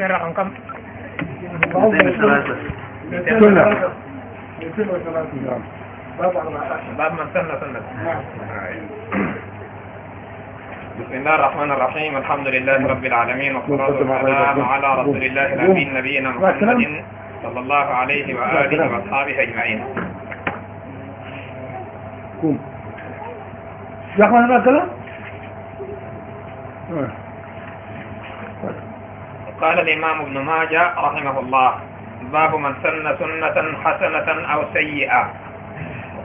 رقم كم؟ سنة باب من سنة سنة بسم الله الرحمن الرحيم الحمد لله رب العالمين والصلاة والسلام على رسول الله الأمين نبينا محمد صلى الله عليه وآله وأصحابه أجمعين قوم يا أخوان هذا كلام قال الإمام ابن ماجه رحمه الله باب من سن سنة حسنة أو سيئة.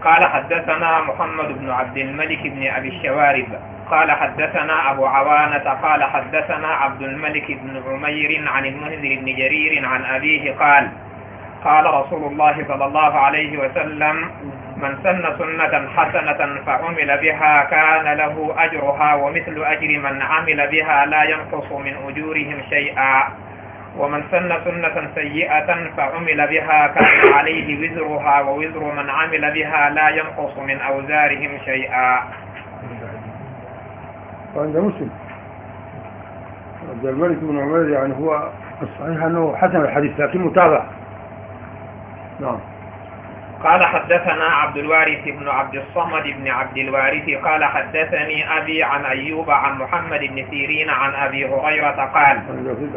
قال حدثنا محمد بن عبد الملك بن أبي الشوارب. قال حدثنا أبو عوانة قال حدثنا عبد الملك بن عمير عن المنذر بن جرير عن أبيه قال قال رسول الله صلى الله عليه وسلم من سن سنة حسنة فعمل بها كان له أجرها ومثل أجر من عمل بها لا ينقص من أجورهم شيئا. ومن سن سنة سيئة فعمل بها كان عليه وزرها ووزر من عمل بها لا ينقص من أوزارهم شيئا. وعند مسلم. عبد الملك بن عمير يعني هو الصحيح أنه حسن الحديث لكن متابع. نعم. قال حدثنا عبد الوارث بن عبد الصمد بن عبد الوارث قال حدثني أبي عن أيوب عن محمد بن سيرين عن أبي هريرة قال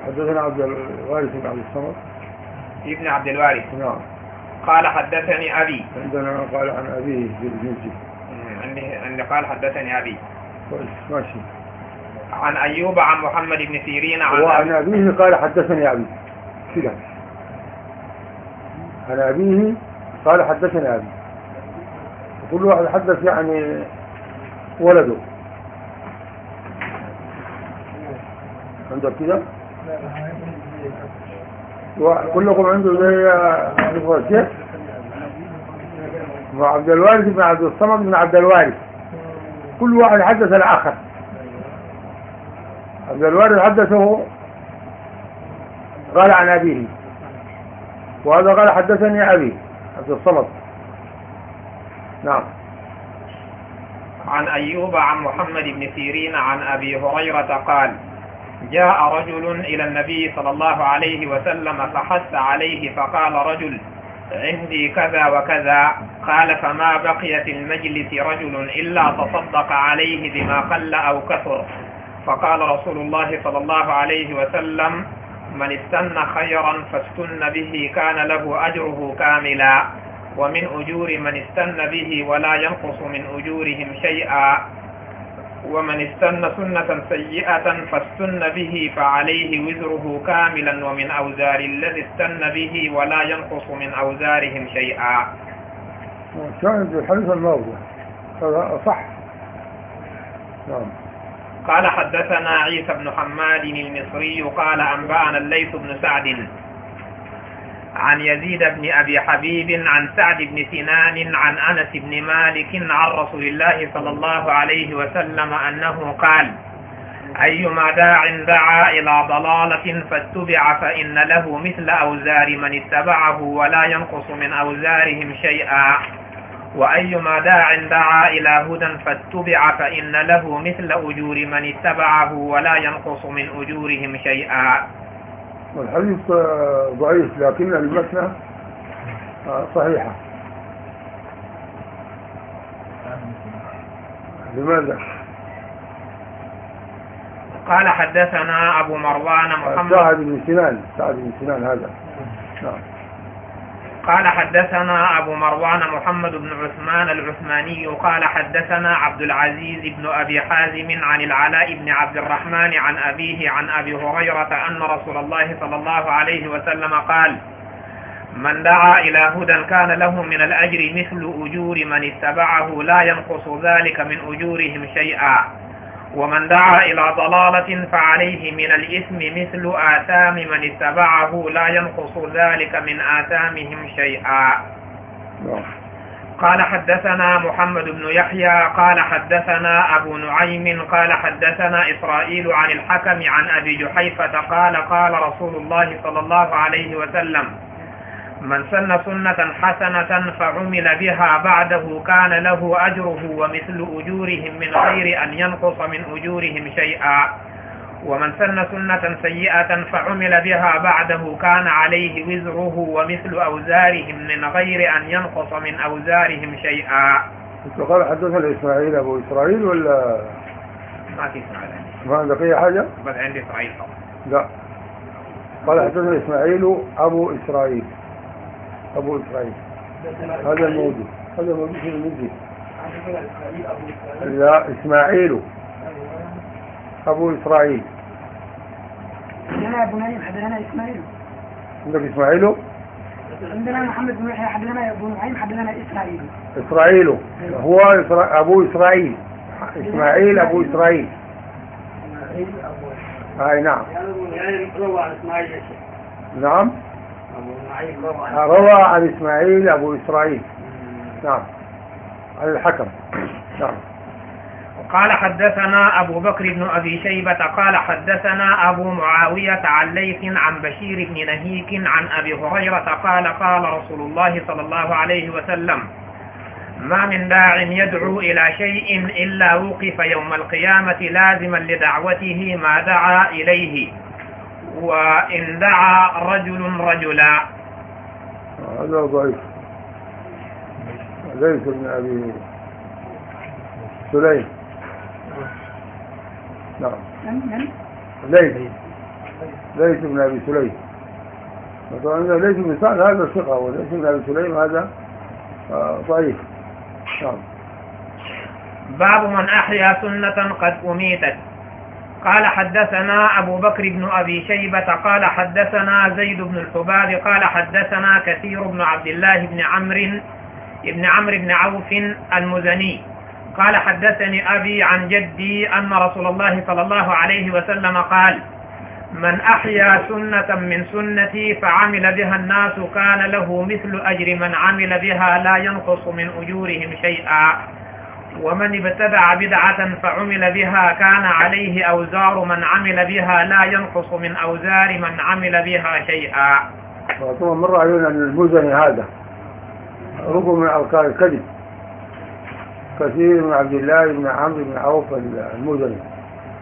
حدثنا عبد الوارث بن عبد الصمد. ابن عبد الوارث. نعم. قال حدثني أبي. عندنا قال عن أبيه في الجنسي عندي قال حدثني أبي. ماشي. عن أيوب عن محمد بن سيرين عن وعن أبيه قال حدثني أبي. كده عن أبيه قال حدثني أبي. كل واحد حدث يعني ولده. عندك كده؟ كلكم عنده زي عارف كيف وعبد الوارث بن عبد الصمد بن عبد الوارث. كل واحد حدث الآخر. عبد الوارث حدثه قال عن أبيه. وهذا قال حدثني أبي. عبد الصمد. نعم. عن أيوب عن محمد بن سيرين عن أبي هريرة قال جاء رجل إلى النبي صلى الله عليه وسلم فحث عليه فقال رجل عندي كذا وكذا. قال فما بقي في المجلس رجل إلا تصدق عليه بما قل أو كثر. فقال رسول الله صلى الله عليه وسلم من استن خيرا فاستن به كان له أجره كاملا. ومن أجور من استن به ولا ينقص من أجورهم شيئا. ومن استن سنة سيئة فاستن به فعليه وزره كاملا. ومن أوزار الذي استن به ولا ينقص من أوزارهم شيئا. شاهد الحديث الموضوع هذا صح. نعم. قال حدثنا عيسى بن حماد المصري قال أنبأنا الليث بن سعد عن يزيد بن أبي حبيب عن سعد بن سنان عن أنس بن مالك عن رسول الله صلى الله عليه وسلم أنه قال أيما داع دعا إلى ضلالة فاتبع فإن له مثل أوزار من اتبعه ولا ينقص من أوزارهم شيئا. وأيما داع دعا إلى هدى فاتبع فإن له مثل أجور من اتبعه ولا ينقص من أجورهم شيئا. والحديث ضعيف لكن المتنى صحيحة لماذا؟ قال حدثنا أبو مروان محمد سعد بن سنان سعد بن سنان هذا. نعم. قال حدثنا أبو مروان محمد بن عثمان العثماني قال حدثنا عبد العزيز بن أبي حازم عن العلاء بن عبد الرحمن عن أبيه عن أبي هريرة أن رسول الله صلى الله عليه وسلم قال من دعا إلى هدى كان له من الأجر مثل أجور من اتبعه لا ينقص ذلك من أجورهم شيئا. ومن دعا إلى ضلالة فعليه من الإثم مثل آثام من اتبعه لا ينقص ذلك من آثامهم شيئا. قال حدثنا محمد بن يحيى قال حدثنا أبو نعيم قال حدثنا إسرائيل عن الحكم عن أبي جحيفة قال قال رسول الله صلى الله عليه وسلم من سن سنة حسنة فعمل بها بعده كان له أجره ومثل أجورهم من غير أن ينقص من أجورهم شيئا. ومن سن سنة سيئة فعمل بها بعده كان عليه وزره ومثل أوزارهم من غير أن ينقص من أوزارهم شيئا. قال حدثنا إسماعيل أبو إسرائيل ولا؟ ما في إسماعيل. ما عندك أي حاجة؟ بس عندي إسماعيل. فقط لا. قال حدثنا إسماعيل أبو إسرائيل. أبو إسرائيل. هذا الموجود. هذا الموجود في المجد لا إسماعيل. أبو إسرائيل. حدثنا أبو نعيم حدثنا إسماعيل. عندك إسماعيل؟ عندنا محمد بن يحيى حدثنا أبو نعيم حدثنا اسرائيل إسرائيل. هو إسرا... أبو إسرائيل. إسماعيل أبو إسرائيل. أي نعم. شيخ نعم. ابو نعيم روى عن روى عن إسماعيل أبو إسرائيل. نعم. عن الحكم. نعم. قال حدثنا أبو بكر بن أبي شيبة قال حدثنا أبو معاوية عن ليث عن بشير بن نهيك عن أبي هريرة قال قال رسول الله صلى الله عليه وسلم ما من داع يدعو إلى شيء إلا وقف يوم القيامة لازما لدعوته ما دعا إليه وإن دعا رجل رجلا هذا ضعيف. ليس بن أبي سليم. نعم. من؟ من؟ ليث ليث بن أبي سليم. طبعا ليث بن سعد هذا ثقة وليث بن أبي سليم هذا آه، ضعيف. نعم. باب من أحيا سنة قد أميتت. قال حدثنا أبو بكر بن أبي شيبة قال حدثنا زيد بن الحباب قال حدثنا كثير بن عبد الله بن عمرو بن عمرو بن عوف المزني. قال حدثني أبي عن جدي أن رسول الله صلى الله عليه وسلم قال من أحيا سنة من سنتي فعمل بها الناس كان له مثل أجر من عمل بها لا ينقص من أجورهم شيئا. ومن ابتدع بدعة فعمل بها كان عليه أوزار من عمل بها لا ينقص من أوزار من عمل بها شيئا. طبعا مر علينا أن المزني هذا. ركن من أركان الكذب. كثير من عبد الله بن عمرو بن عوف المزني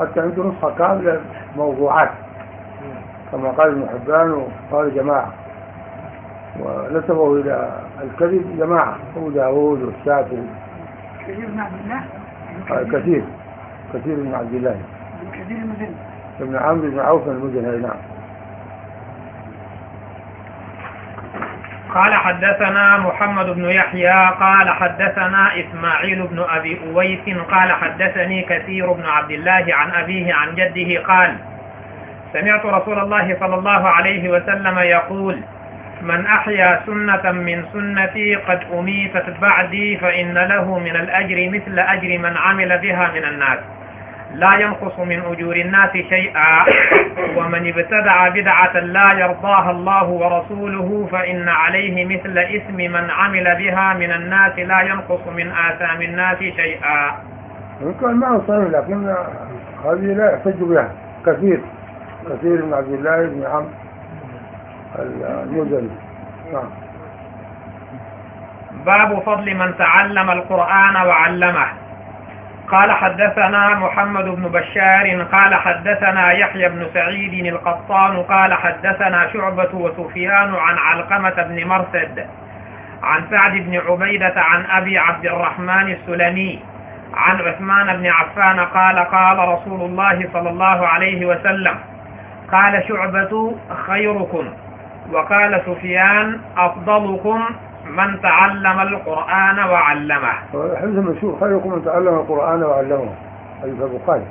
حتى عنده نسخة كاملة موضوعات. كما قال ابن حبان وقال جماعة. ونسبه إلى الكذب جماعة. أبو داود والشافعي. كثير بن عبد الله آه، كثير. كثير. من عبد الله. كثير المزن ابن عمرو بن عوف المزني نعم. قال حدثنا محمد بن يحيى قال حدثنا إسماعيل بن أبي أويس قال حدثني كثير بن عبد الله عن أبيه عن جده قال سمعت رسول الله صلى الله عليه وسلم يقول من أحيا سنة من سنتي قد أميتت بعدي فإن له من الأجر مثل أجر من عمل بها من الناس. لا ينقص من أجور الناس شيئا. ومن ابتدع بدعة لا يرضاها الله ورسوله فإن عليه مثل اسم من عمل بها من الناس لا ينقص من آثام الناس شيئا. كان معه صحيح لكن هذه لا يحتج بها كثير كثير من عبد الله بن عمرو نعم. باب فضل من تعلم القرآن وعلمه. قال حدثنا محمد بن بشار قال حدثنا يحيى بن سعيد القطان قال حدثنا شعبة وسفيان عن علقمة بن مرثد عن سعد بن عبيدة عن أبي عبد الرحمن السلمي عن عثمان بن عفان قال قال رسول الله صلى الله عليه وسلم قال شعبة خيركم. وقال سفيان أفضلكم من تعلم القرآن وعلمه. الحديث المشهور خيركم من تعلم القرآن وعلمه. حديث البخاري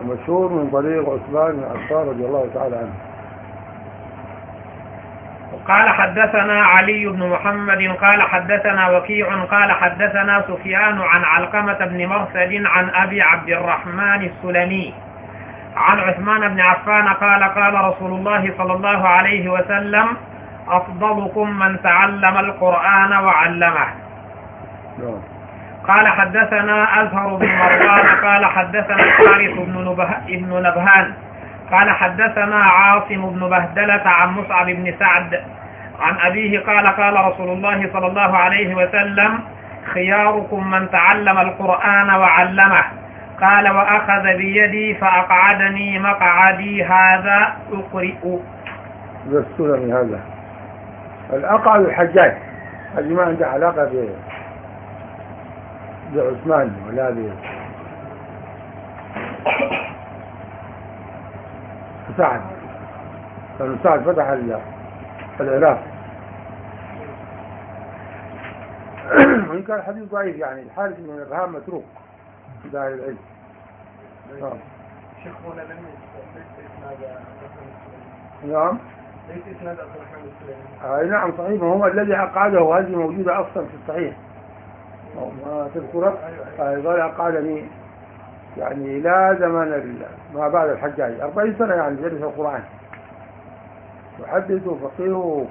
المشهور من طريق عثمان بن عفان رضي الله تعالى عنه. قال حدثنا علي بن محمد قال حدثنا وكيع قال حدثنا سفيان عن علقمة بن مرثد عن أبي عبد الرحمن السلمي. عن عثمان بن عفان قال قال رسول الله صلى الله عليه وسلم أفضلكم من تعلم القرآن وعلمه. قال حدثنا أزهر بن مروان قال حدثنا الحارث بن, نبه بن نبهان قال حدثنا عاصم بن بهدلة عن مصعب بن سعد عن أبيه قال قال رسول الله صلى الله عليه وسلم خياركم من تعلم القرآن وعلمه. قال وأخذ بيدي فأقعدني مقعدي هذا أقرئ. السلمي هذا. الأقعد الحجاج. هذه ما عنده علاقة ب بعثمان ولا ب سعد كان سعد فتح العراق. وإن كان الحديث ضعيف يعني الحارث من الإبهام متروك. أهل العلم. نعم شيخ هنا لم نعم. ليس إسناد عبد الرحمن نعم صحيح. هو الذي أقعده هذه موجودة أصلا في الصحيح. ما تذكره قال أقعدني يعني إلى زمن ما بعد الحجاج. 40 سنة يعني يدرس القرآن. محدث وفقيه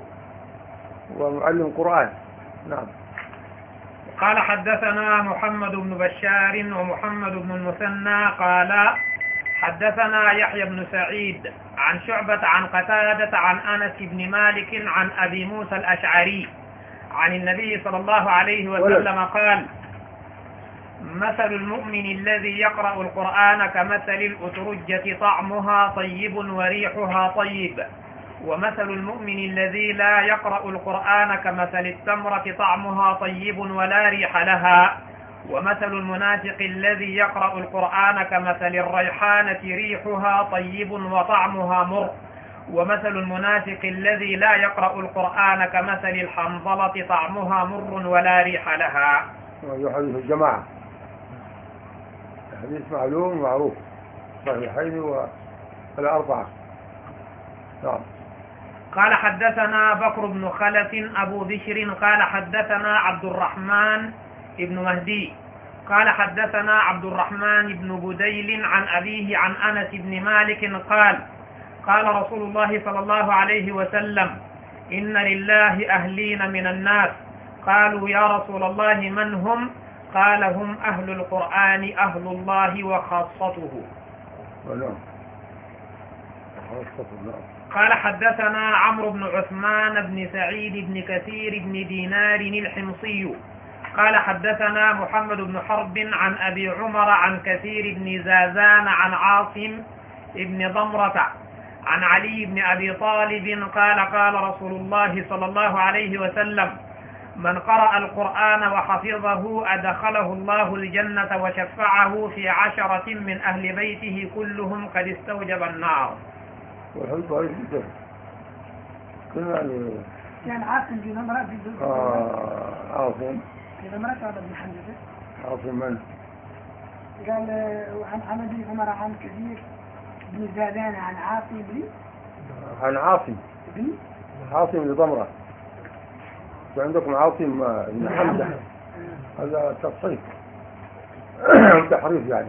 ومعلم قرآن. نعم. قال حدثنا محمد بن بشار ومحمد بن المثنى قال حدثنا يحيى بن سعيد عن شعبة عن قتادة عن أنس بن مالك عن أبي موسى الأشعري عن النبي صلى الله عليه وسلم قال مثل المؤمن الذي يقرأ القرآن كمثل الأترجة طعمها طيب وريحها طيب. ومثل المؤمن الذي لا يقرأ القرآن كمثل التمرة طعمها طيب ولا ريح لها. ومثل المنافق الذي يقرأ القرآن كمثل الريحانة ريحها طيب وطعمها مر. ومثل المنافق الذي لا يقرأ القرآن كمثل الحنظلة طعمها مر ولا ريح لها. حديث الجماعة حديث معلوم ومعروف صحيحين والأربعة. نعم. قال حدثنا بكر بن خلف أبو بشر قال حدثنا عبد الرحمن بن مهدي قال حدثنا عبد الرحمن بن بديل عن أبيه عن أنس بن مالك قال قال رسول الله صلى الله عليه وسلم إن لله أهلين من الناس. قالوا يا رسول الله من هم؟ قال هم أهل القرآن أهل الله وخاصته. نعم قال حدثنا عمرو بن عثمان بن سعيد بن كثير بن دينار الحمصي. قال حدثنا محمد بن حرب عن أبي عمر عن كثير بن زازان عن عاصم بن ضمرة عن علي بن أبي طالب قال قال رسول الله صلى الله عليه وسلم من قرأ القرآن وحفظه أدخله الله الجنة وشفعه في عشرة من أهل بيته كلهم قد استوجب النار. والحديث ضعيف جدا. كنا يعني؟ يعني عاصم في نمرة في ذو آه، عاصم. في نمرة هذا ابن حمزة. عاصم من؟ قال عن ابي عمر عن كثير بن زادان عن عاصم بن؟ عن عاصم. بن؟ عاصم بن ضمرة. وعندكم عاصم بن حمزة. هذا تصحيح تحريف يعني.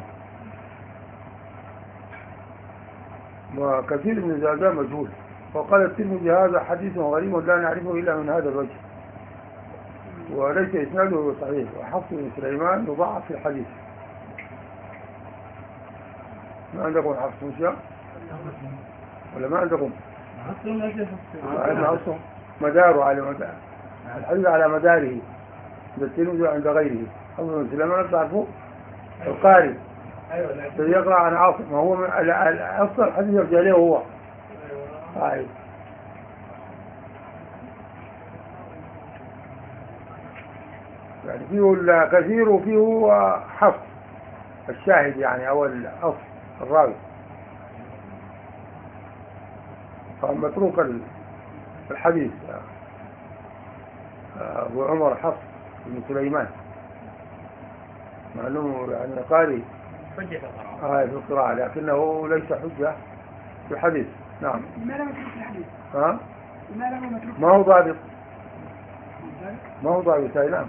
وكثير من زادان مجهول. وقال الترمذي هذا حديث غريب لا نعرفه إلا من هذا الوجه وليس إسناده صحيح. وحفص بن سليمان يضاعف في الحديث. ما عندكم حفص موسى؟ ولا ما عندكم؟ عاصم مداره على مدار الحديث على مداره. عند وعند غيره. حفص بن سليمان تعرفوه القارئ. الذي يقرأ عن عاصم وهو ال- أصل الحديث يرجع له هو. هاي يعني فيه الكثير وفيه حفظ. الشاهد يعني أو الأصل الراوي. فمتروك ال- الحديث. أبو عمر حفص بن سليمان. معلوم يعني قارئ. حجة القرآن آه في القراءة لكنه ليس حجة في الحديث. نعم. ما لم يترك الحديث؟ ها؟ ما لم يترك ما هو ضابط؟ ما هو ضابط؟ أي نعم.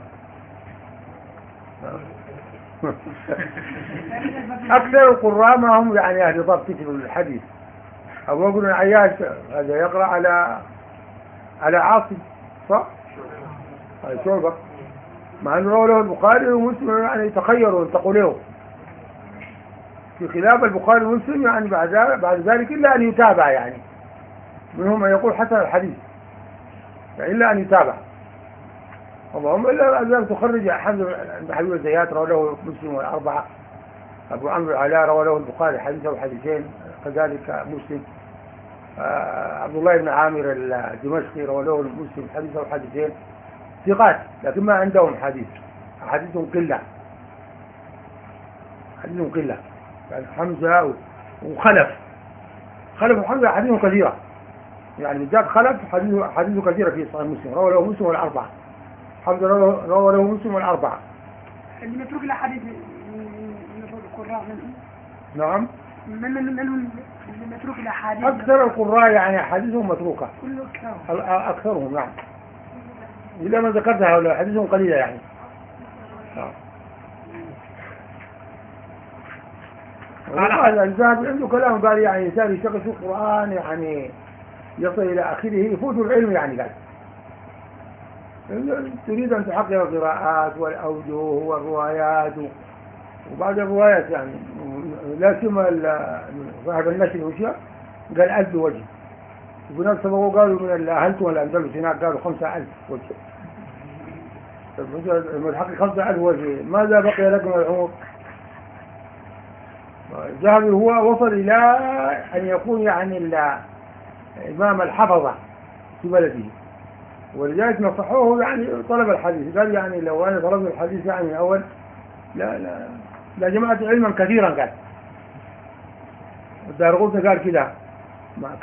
أكثر القراء ما هم يعني أهل ضبط في الحديث. أبو بكر العياش هذا يقرأ على على عاصم صح؟ شعبة. مع أنه روى له البخاري ومسلم يعني تخيروا انتقوا له في خلاف البخاري ومسلم يعني بعد بعد ذلك إلا أن يتابع يعني. منهم من يقول حسن الحديث. إلا أن يتابع. اللهم إلا ذلك تخرج حمد بن حبيب الزيات روى له مسلم والأربعة. أبو عمرو العلاء روى له البخاري حديث أو حديثين كذلك مسلم. آه، عبد الله بن عامر الدمشقي روى له مسلم حديث أو حديثين ثقات لكن ما عندهم حديث. حديثهم قلة. حديثهم قلة. يعني حمزة وخلف. خلف وحمزة حديثهم كثيرة. يعني بالذات خلف حديث حديثه كثيرة في صحيح مسلم. روى له مسلم والأربعة حمزة روى له مسلم والأربعة اللي متروك الأحاديث من القراء منهم نعم. من من من متروك الأحاديث أكثر القراء يعني حديثهم متروكة. أكثرهم. نعم. إلا ما ذكرت هؤلاء حديثهم قليلة يعني. آه. قال- الذهبي عنده كلام قال يعني إنسان يشتغل في القرآن يعني يصل إلى آخره يفوت العلم يعني قال. تريد أن تحقق القراءات والأوجه والروايات و- وبعد الروايات يعني لا سيما صاحب النشر وشيء قال ألف وجه. وناس سبقوا قالوا من الأهلت والأندلس هناك قالوا خمسة ألف وجه. طيب أنت لما تحقق خمسة ألف وجه. ماذا بقي لك من العمر؟ الذهبي هو وصل إلى أن يكون يعني إمام الحفظة في بلده. ولذلك نصحوه يعني طلب الحديث. قال يعني لو أنا طلبت الحديث يعني من أول لا لا لا جمعت علما كثيرا قال. الدار قال كده.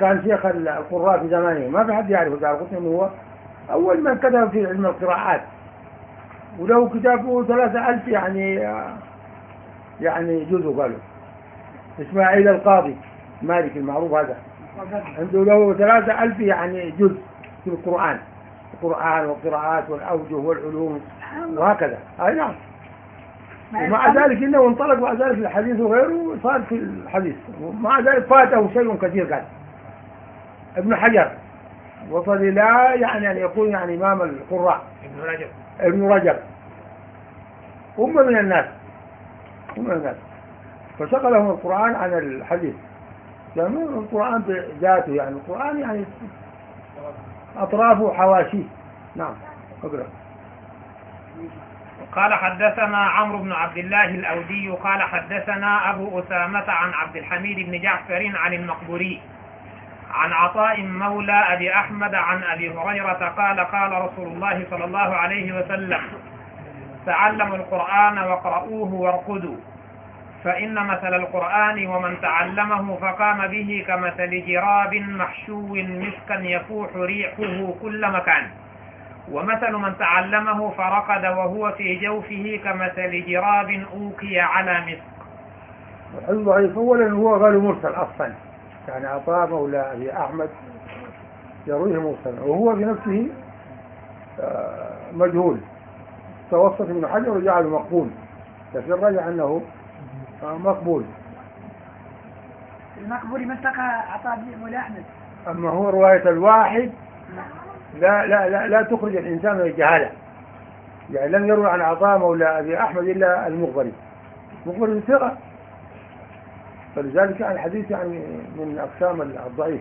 كان شيخ القراء في زمانه. ما في حد يعرف الدار إنه هو أول من كتب في علم القراءات. وله كتابه ثلاثة ألف يعني يعني جزء قالوا. إسماعيل القاضي. مالك المعروف هذا. عنده له ثلاثة ألف يعني جزء في القرآن. القرآن والقراءات والأوجه والعلوم وهكذا. أي نعم. ومع ذلك إنه انطلق بعد ذلك الحديث وغيره صار في الحديث. ومع ذلك فاته شيء كثير قال ابن حجر. وصل إلى يعني أن يكون يعني إمام القراء. ابن رجب. ابن رجب. هم من الناس. هم من الناس. فشغلهم القرآن عن الحديث. يعني القرآن بذاته يعني القرآن يعني أطرافه وحواشيه. نعم أقرأ. قال حدثنا عمرو بن عبد الله الأودي قال حدثنا أبو أسامة عن عبد الحميد بن جعفر عن المقبوري عن عطاء مولى أبي أحمد عن أبي هريرة قال قال رسول الله صلى الله عليه وسلم تعلموا القرآن واقرؤوه وارقدوا فإن مثل القرآن ومن تعلمه فقام به كمثل جراب محشو مسكا يفوح ريحه كل مكان. ومثل من تعلمه فرقد وهو في جوفه كمثل جراب أوكي على مسك. الحديث ضعيف. أولا هو قالوا مرسل أصلا. يعني عطاء مولى أبي أحمد يرويه مرسلا وهو بنفسه آه، مجهول. توسط ابن حجر وجعله مقبول. لكن رجع أنه مقبول. المقبول من تقى عطاء بن مولى أحمد أما هو رواية الواحد لا لا لا, لا تخرج الإنسان من الجهالة. يعني لم يروي عن عطاء مولى أبي أحمد إلا المغبري المغبري ثقة. فلذلك يعني الحديث يعني من أقسام الضعيف.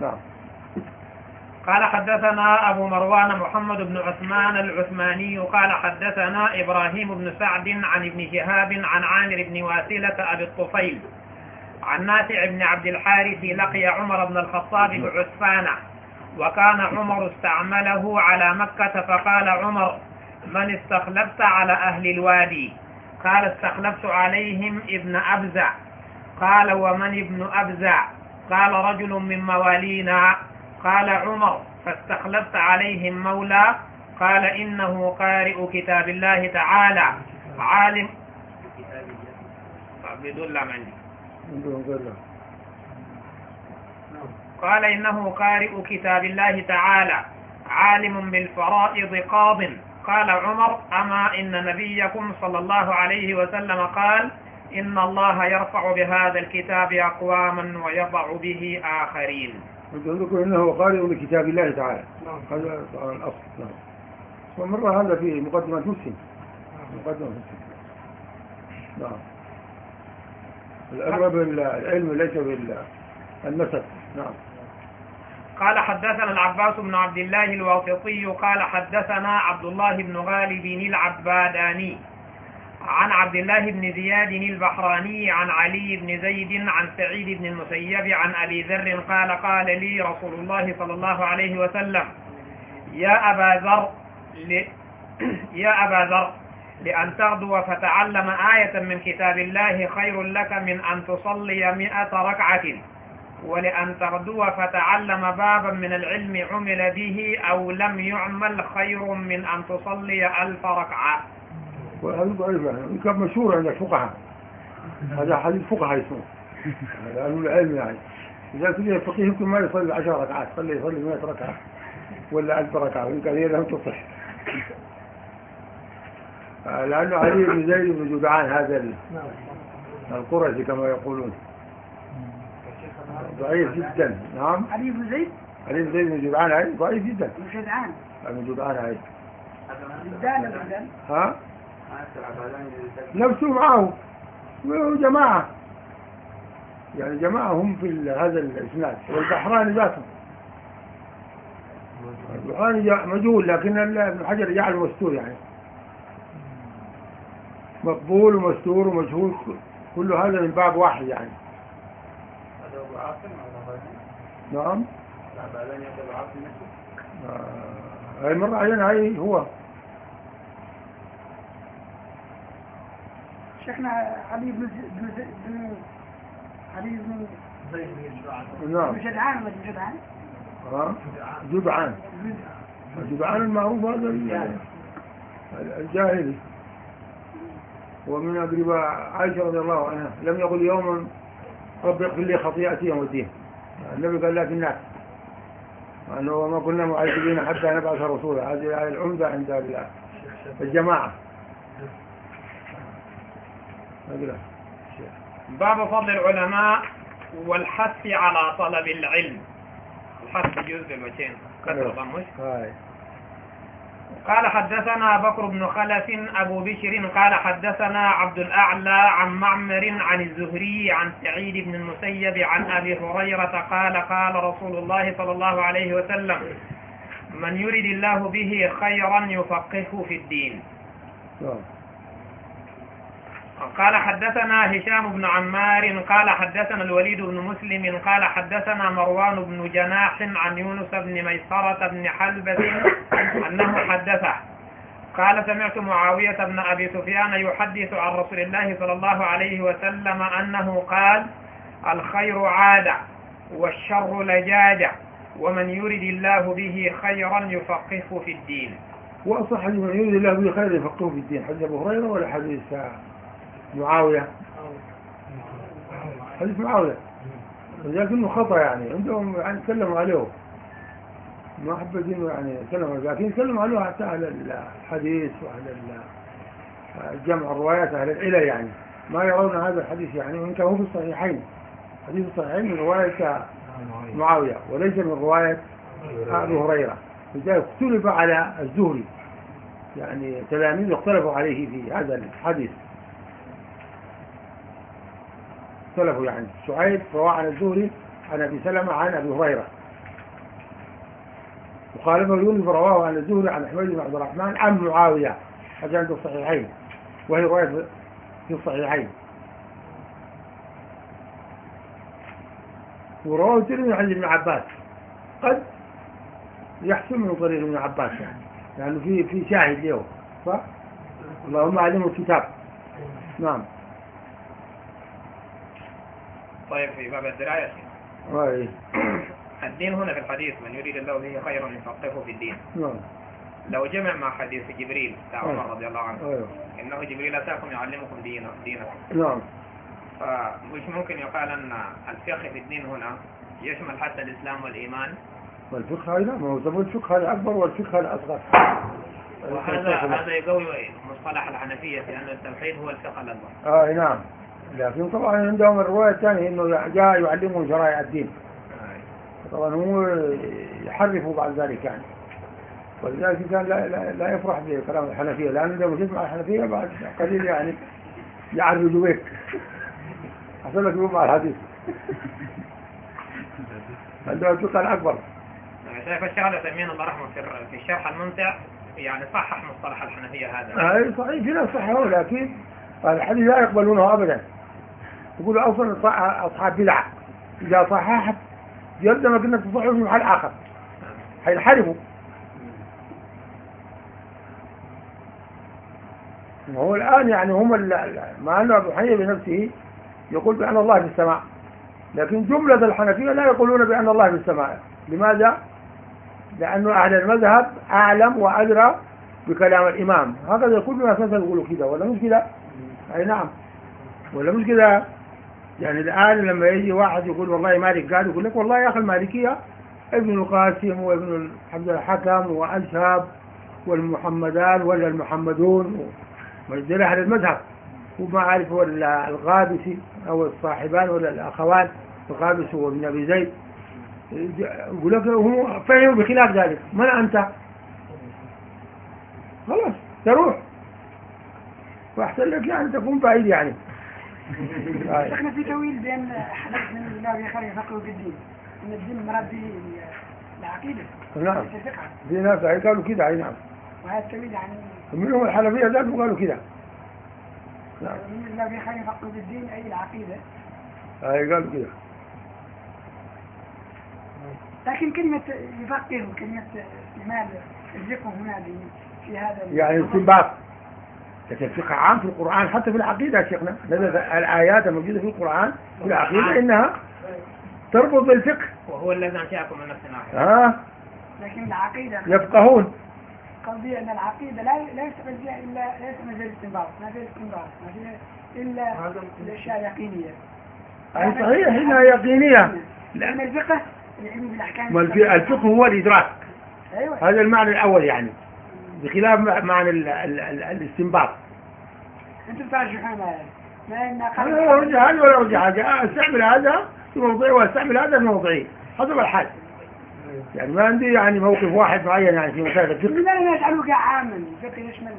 نعم. قال حدثنا أبو مروان محمد بن عثمان العثماني قال حدثنا إبراهيم بن سعد عن ابن شهاب عن عامر بن واسلة أبي الطفيل عن نافع بن عبد الحارث لقي عمر بن الخطاب بعسفانة وكان عمر استعمله على مكة فقال عمر من استخلفت على أهل الوادي؟ قال استخلفت عليهم ابن أبزع. قال ومن ابن أبزع؟ قال رجل من موالينا. قال عمر فاستخلفت عليهم مولى قال إنه قارئ كتاب الله تعالى. عالم. قال إنه قارئ كتاب الله تعالى. عالم بالفرائض قاض. قال عمر أما إن نبيكم صلى الله عليه وسلم قال إن الله يرفع بهذا الكتاب أقواما ويضع به آخرين. عندكم إنه قارئ لكتاب الله تعالى. هذا الأصل. نعم. ومرة هذا في مقدمة مسلم. مقدمة مسلم. نعم. الأغلب العلم ليس بالنسب نعم. قال حدثنا العباس بن عبد الله الواسطي قال حدثنا عبد الله بن غالب العباداني. عن عبد الله بن زياد البحراني عن علي بن زيد عن سعيد بن المسيب عن أبي ذر قال قال لي رسول الله صلى الله عليه وسلم يا أبا ذر. يا أبا ذر لأن تغدو فتعلم آية من كتاب الله خير لك من أن تصلي مئة ركعة ولأن تغدو فتعلم بابا من العلم عمل به أو لم يعمل خير من أن تصلي ألف ركعة وهذا ضعيف يعني. كان مشهور عند الفقهاء. هذا حديث فقهاء اسمه لأنه العلم يعني. إذا كنت الفقيه يمكن ما يصلي عشر ركعات. صلي يصلي 100 ركعة. ولا ألف ركعة. وإن كان هي لم تصح. لأنه علي بن زيد بن جدعان هذا القرشي كما يقولون. ضعيف جدا. نعم. علي بن زيد؟ علي بن زيد بن جدعان هاي ضعيف جدا. بن جدعان. بن جدعان هاي الجدان ها؟ نفسه معه. وجماعة يعني جماعة هم في هذا الإسناد. والبحراني ذاته. البحراني مجهول لكن ابن حجر جعله مستور يعني. مقبول ومستور ومجهول كل هذا من باب واحد يعني. هذا ابو عاصم ولا غيره؟ نعم يأتي ابو عاصم. نفسه هاي مرة علينا هاي هو. شيخنا علي بن علي بن نعم. بن جدعان ولا جدعان؟ ها؟ جدعان. جدعان المعروف هذا ال- الجاهلي. ومن أقرب عائشة رضي الله عنها. لم يقل يوما رب اغفر لي خطيئتي يوم الدين. النبي قال لا في الناس. وما كنا معذبين حتى نبعث رسولا. هذه الآية العمدة عند ال- الجماعة. باب فضل العلماء والحث على طلب العلم. الحث يجوز بالوجهين كثر ضمش هاي. قال حدثنا بكر بن خلف أبو بشر. قال حدثنا عبد الأعلى عن معمر عن الزهري عن سعيد بن المسيب عن أبي هريرة. قال قال رسول الله صلى الله عليه وسلم من يرد الله به خيرا يفقهه في الدين. نعم. قال حدثنا هشام بن عمار قال حدثنا الوليد بن مسلم قال حدثنا مروان بن جناح عن يونس بن ميسرة بن حلبة أنه حدثه. قال سمعت معاوية بن أبي سفيان يحدث عن رسول الله صلى الله عليه وسلم أنه قال الخير عادة والشر لجاجة ومن يرد الله به خيرا يفقهه في الدين. وأصح من يريد الله به خير يفقهه في الدين حديث أبو هريرة ولا حديث معاوية. حديث معاوية. لكنه خطأ يعني. عندهم يعني تكلموا عليه. ما حبتين يعني تكلموا عليه لكن تكلموا عليه حتى أهل الحديث وأهل جمع الروايات أهل العلل يعني. ما يرون هذا الحديث يعني. وإن كان هو في الصحيحين. حديث الصحيحين من رواية معاوية. وليس من رواية أبي هريرة. لذلك اختلف على الزهري. يعني تلاميذ اختلفوا عليه في هذا الحديث. اختلفوا يعني شعيب رواه عن الزهري عن أبي سلمة عن أبي هريرة. وخالفه يونس رواه عن الزهري عن حميد بن عبد الرحمن عن معاوية هذا عنده الصحيحين وهي رواية في الصحيحين. ورواه الترمذي عن ابن عباس. قد يحسن من طريق ابن عباس يعني لأنه في في شاهد له صح؟ اللهم علمه الكتاب. نعم. طيب في باب الدراية. الدين هنا في الحديث من يريد الله به خيرا يفقهه في الدين. نعم. لو جمع مع حديث جبريل بتاع عمر رضي الله عنه. أيوه. إنه جبريل أتاكم يعلمكم دين دينكم نعم. فمش ممكن يقال أن الفقه في الدين هنا يشمل حتى الإسلام والإيمان. والفقه هذا ما هو الفقه هذا أكبر والفقه هذا أصغر. وهذا هذا يقوي مصطلح الحنفية لأن التوحيد هو الفقه الأكبر. آه نعم. لكن طبعا عندهم الرواية الثانية إنه جاء يعلمهم شرائع الدين. طبعا هو يحرفوا بعد ذلك يعني. ولذلك الإنسان لا, لا, لا يفرح بكلام الحنفية. لأنه لو مشيت مع الحنفية بعد قليل يعني يعرجوا بك. حصل لك يوم مع الحديث. عندهم الفقه الأكبر. شايف الشيخ العثيمين الله رحمه في في الشرح الممتع. يعني صحح مصطلح الحنفية هذا. هاي صحيح في ناس صحيحه لكن الحديث لا يقبلونه أبدا. يقولوا أصلا أصحاب بدعة. إذا صححت يلزمك أنك تصحه في محل آخر. حينحرفوا وهو الآن يعني هم مع أن أبو حنيفة بنفسه يقول بأن الله في السماء. لكن جملة الحنفية لا يقولون بأن الله في السماء. لماذا؟ لأن أهل المذهب أعلم وأدرى بكلام الإمام. هكذا كل الناس يقولوا كده ولا مش كده؟ أي نعم. ولا مش كده؟ يعني الآن لما يجي واحد يقول والله مالك قال يقول لك والله يا أخي المالكية ابن القاسم وابن عبد الحكم وأشهب والمحمدان ولا المحمدون ودول أهل المذهب. وما عارف هو الغابسي أو الصاحبان ولا الأخوان الغابسي وابن أبي زيد. يقول لك هم فهموا بخلاف ذلك. من أنت؟ خلاص تروح. واحسن لك يعني تكون بعيد يعني. شيخنا في تويل بين حديث من الله يخلي فقه الدين. إن الدين مراد به العقيده نعم في ناس قالوا كده أي نعم. وهذا التويل يعني منهم الحنفية ذاتهم قالوا كده. نعم. من الله يخلي فقه الدين أي العقيدة. أي قالوا كده. لكن كلمة يفقه وكلمة استعمال الفقه هنا في هذا يعني استنباط. لكن الفقه عام في القرآن حتى في العقيدة يا شيخنا. الآيات الموجودة في القرآن في العقيدة إنها تربط بالفقه. وهو الذي أنشأكم من نفس واحدة. آه. لكن العقيدة يفقهون. قصدي أن العقيدة لا لا يستقبل فيها إلا لا يستقبل فيها الاستنباط ما فيها الاستنباط ما فيها إلا الأشياء يقينية أي صحيح إنها يقينية. لأن الفقه العلم بالأحكام. ما الفقه هو الإدراك. أيوة. هذا المعنى الأول يعني. بخلاف معنى ال ال ال الاستنباط. أنتم ترجحون ما إن أنا أرجع هذا ولا أرجع هذا أستعمل هذا في موضعي وأستعمل هذا في موضعي حسب الحال يعني ما عندي يعني موقف واحد معين يعني في مسألة الفقه. لا نجعله عاما الفقه يشمل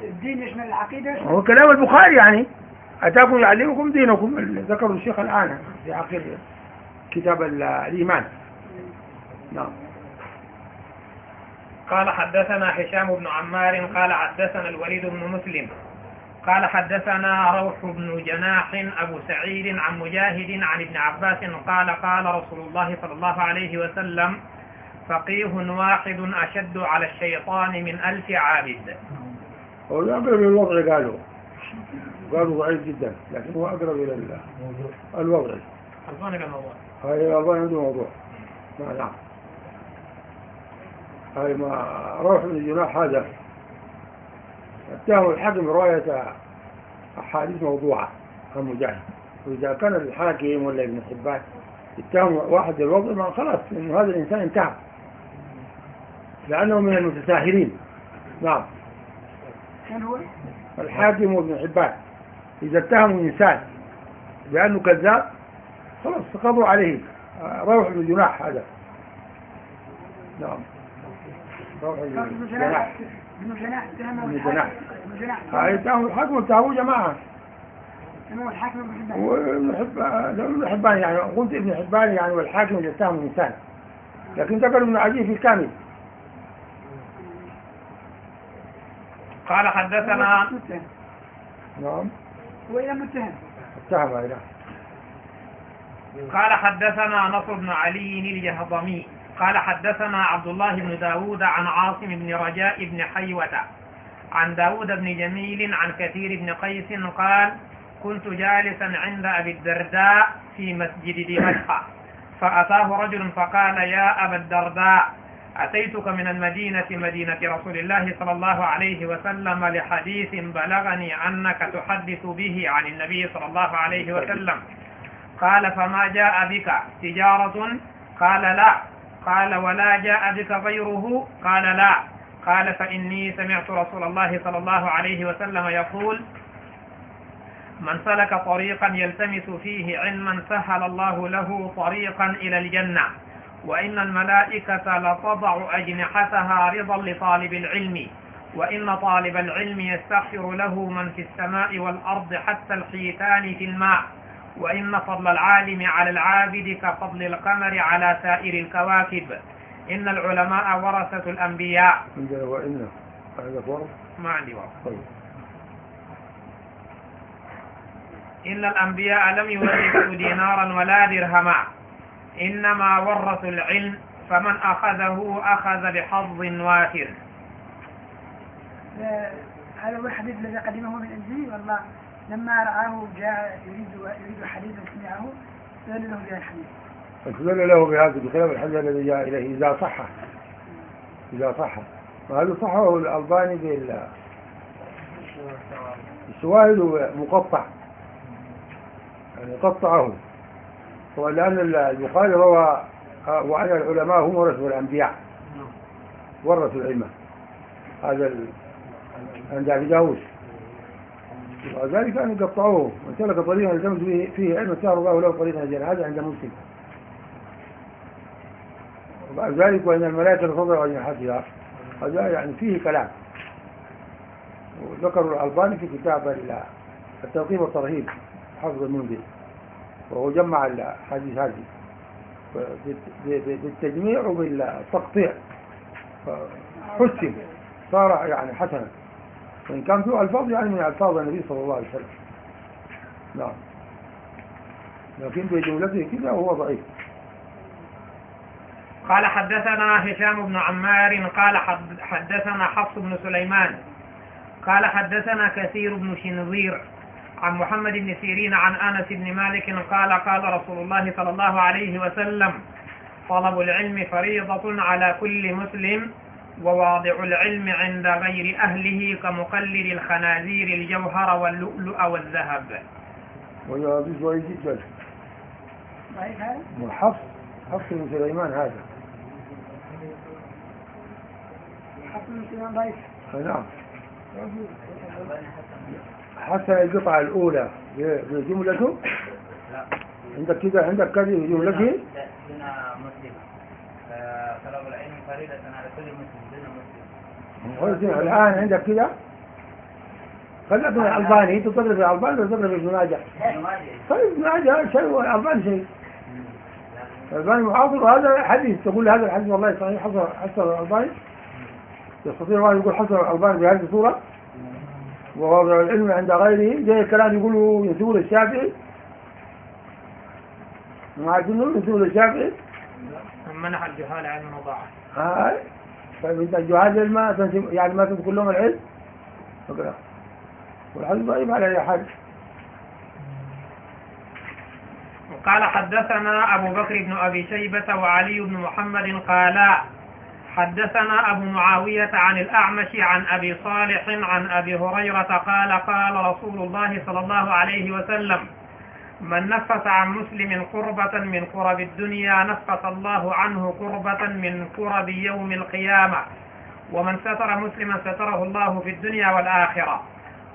الدين يشمل العقيدة؟ يشمل هو كلام البخاري يعني. أتاكم يعلمكم دينكم. ذكروا الشيخ الآن في آخر كتاب الإيمان. نعم. قال حدثنا هشام بن عمار قال حدثنا الوليد بن مسلم. قال حدثنا روح بن جناح أبو سعيد عن مجاهد عن ابن عباس قال قال رسول الله صلى الله عليه وسلم فقيه واحد أشد على الشيطان من ألف عابد. هو أقرب الوضع قالوا. قالوا ضعيف جدا لكن هو أقرب إلى الوضع. أظن الموضوع هاي عنده موضوع. نعم. هاي ما روح من الجناح هذا. اتهم الحاكم رواية أحاديث موضوعة عن مجاهد. وإذا كان الحاكم ولا ابن حبان اتهم واحد الوضع ما خلاص إنه هذا الإنسان انتهى. لأنه من المتساهلين. نعم. هو؟ الحاكم وابن حبان. إذا اتهموا إنسان بأنه كذاب خلاص سقطوا عليه. روح بالجناح هذا. نعم. روح بالجناح ابن جناح اتهمه ابن الحاكم. جناح. ابن جناح. هاي اتهموا الحاكم واتهموا جماعة. اتهمه الحاكم ابن حبان. وابن حبان ابن حبان يعني قلت ابن حبان يعني والحاكم اللي اتهموا إنسان. لكن ذكر ابن عجيب في الكامل. قال حدثنا نعم. هو إذا متهم. اتهم قال حدثنا نصر بن علي الجهضمي قال حدثنا عبد الله بن داود عن عاصم بن رجاء بن حيوة عن داود بن جميل عن كثير بن قيس قال كنت جالسا عند أبي الدرداء في مسجد دمشق. فأتاه رجل فقال يا أبا الدرداء أتيتك من المدينة مدينة رسول الله صلى الله عليه وسلم لحديث بلغني أنك تحدث به عن النبي صلى الله عليه وسلم. قال فما جاء بك؟ تجارة؟ قال لا. قال ولا جاء بك غيره؟ قال لا. قال فإني سمعت رسول الله صلى الله عليه وسلم يقول من سلك طريقا يلتمس فيه علما سهل الله له طريقا إلى الجنة وإن الملائكة لتضع أجنحتها رضا لطالب العلم وإن طالب العلم يستغفر له من في السماء والأرض حتى الحيتان في الماء. وإن فضل العالم على العابد كفضل القمر على سائر الكواكب. إن العلماء ورثة الأنبياء. عندنا وإن. هذا فرض ما عندي واو. طيب. إن الأنبياء لم يورثوا دينارا ولا درهما. إنما ورثوا العلم فمن أخذه أخذ بحظ وافر. هذا هو الحديث الذي قدمه من عنده والله لما رآه جاء يريد يريد حديثا سمعه سأل له بهذا الحديث. فاستدل له بهذا بخلاف الحديث الذي جاء إليه إذا صح. إذا صح. وهذا صحه الألباني بال الشواهد مقطع. يعني قطعه. ولأن البخاري روى وأن العلماء هم ورثوا الأنبياء. ورثوا العلم. هذا عند أبي وذلك أن يقطعوه من سلك طريقا يلتمس فيه علم سهر الله له طريقا جل هذا عند مسلم. وبعد ذلك وإن الملائكة تضع أجنحتها هذا يعني فيه كلام. وذكر الألباني في كتاب التوقيف والترهيب حفظ المنذر. وهو جمع الحديث هذه. بالتجميع وبالتقطيع. حسن صار يعني حسنا. وإن كان فيه ألفاظ يعني من ألفاظ النبي صلى الله عليه وسلم. نعم. لكن بجملته كده هو ضعيف. قال حدثنا هشام بن عمار قال حدثنا حفص بن سليمان قال حدثنا كثير بن شنظير عن محمد بن سيرين عن أنس بن مالك قال قال رسول الله صلى الله عليه وسلم طلب العلم فريضة على كل مسلم وواضع العلم عند غير أهله كمقلد الخنازير الجوهر واللؤلؤ والذهب. وهذا ضعيف جدا ضعيف هذا؟ حفص حفص بن سليمان هذا. حفص بن سليمان ضعيف نعم. حسن القطعة الأولى. بجملته لا عندك كده عندك كذا بجملته هنا مسلم طلب العلم فريضة على كل مسلم الآن عندك كده؟ خلك من الألباني. تضرب الألباني وتضرب ماجه طيب ماجه شيء والألباني شيء. الألباني معاصر وهذا حديث. تقول هذا الحديث والله صحيح. حصل حصل الألباني. يستطيع واحد يقول حصل الألباني بهذه الصورة. ووضع العلم عند غيره. زي الكلام يقولوا ينسبون الشافعي. ما عارفين ينسبون الشافعي. منح الجهال علم وضاعه هاي طيب ما يعني ما تنسب لهم العلم؟ فكرة والحديث ضعيف على أي حال. وقال حدثنا أبو بكر بن أبي شيبة وعلي بن محمد قالا حدثنا أبو معاوية عن الأعمش عن أبي صالح عن أبي هريرة قال قال رسول الله صلى الله عليه وسلم من نفس عن مسلم قربة من قرب الدنيا نفس الله عنه قربة من قرب يوم القيامة. ومن ستر مسلما ستره الله في الدنيا والآخرة.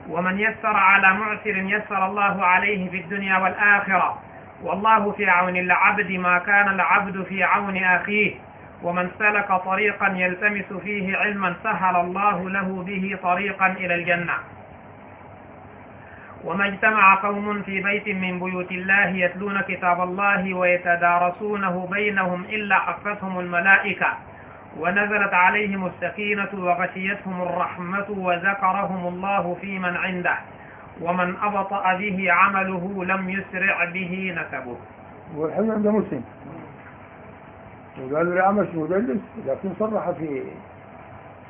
ومن يسر على معسر يسر الله عليه في الدنيا والآخرة. والله في عون العبد ما كان العبد في عون أخيه. ومن سلك طريقا يلتمس فيه علما سهل الله له به طريقا إلى الجنة. وما اجتمع قوم في بيت من بيوت الله يتلون كتاب الله ويتدارسونه بينهم إلا حفتهم الملائكة ونزلت عليهم السكينة وغشيتهم الرحمة وذكرهم الله في من عنده ومن أبطأ به عمله لم يسرع به نسبه. والحديث عند مسلم. وقالوا الأعمش مدلس لكن صرح في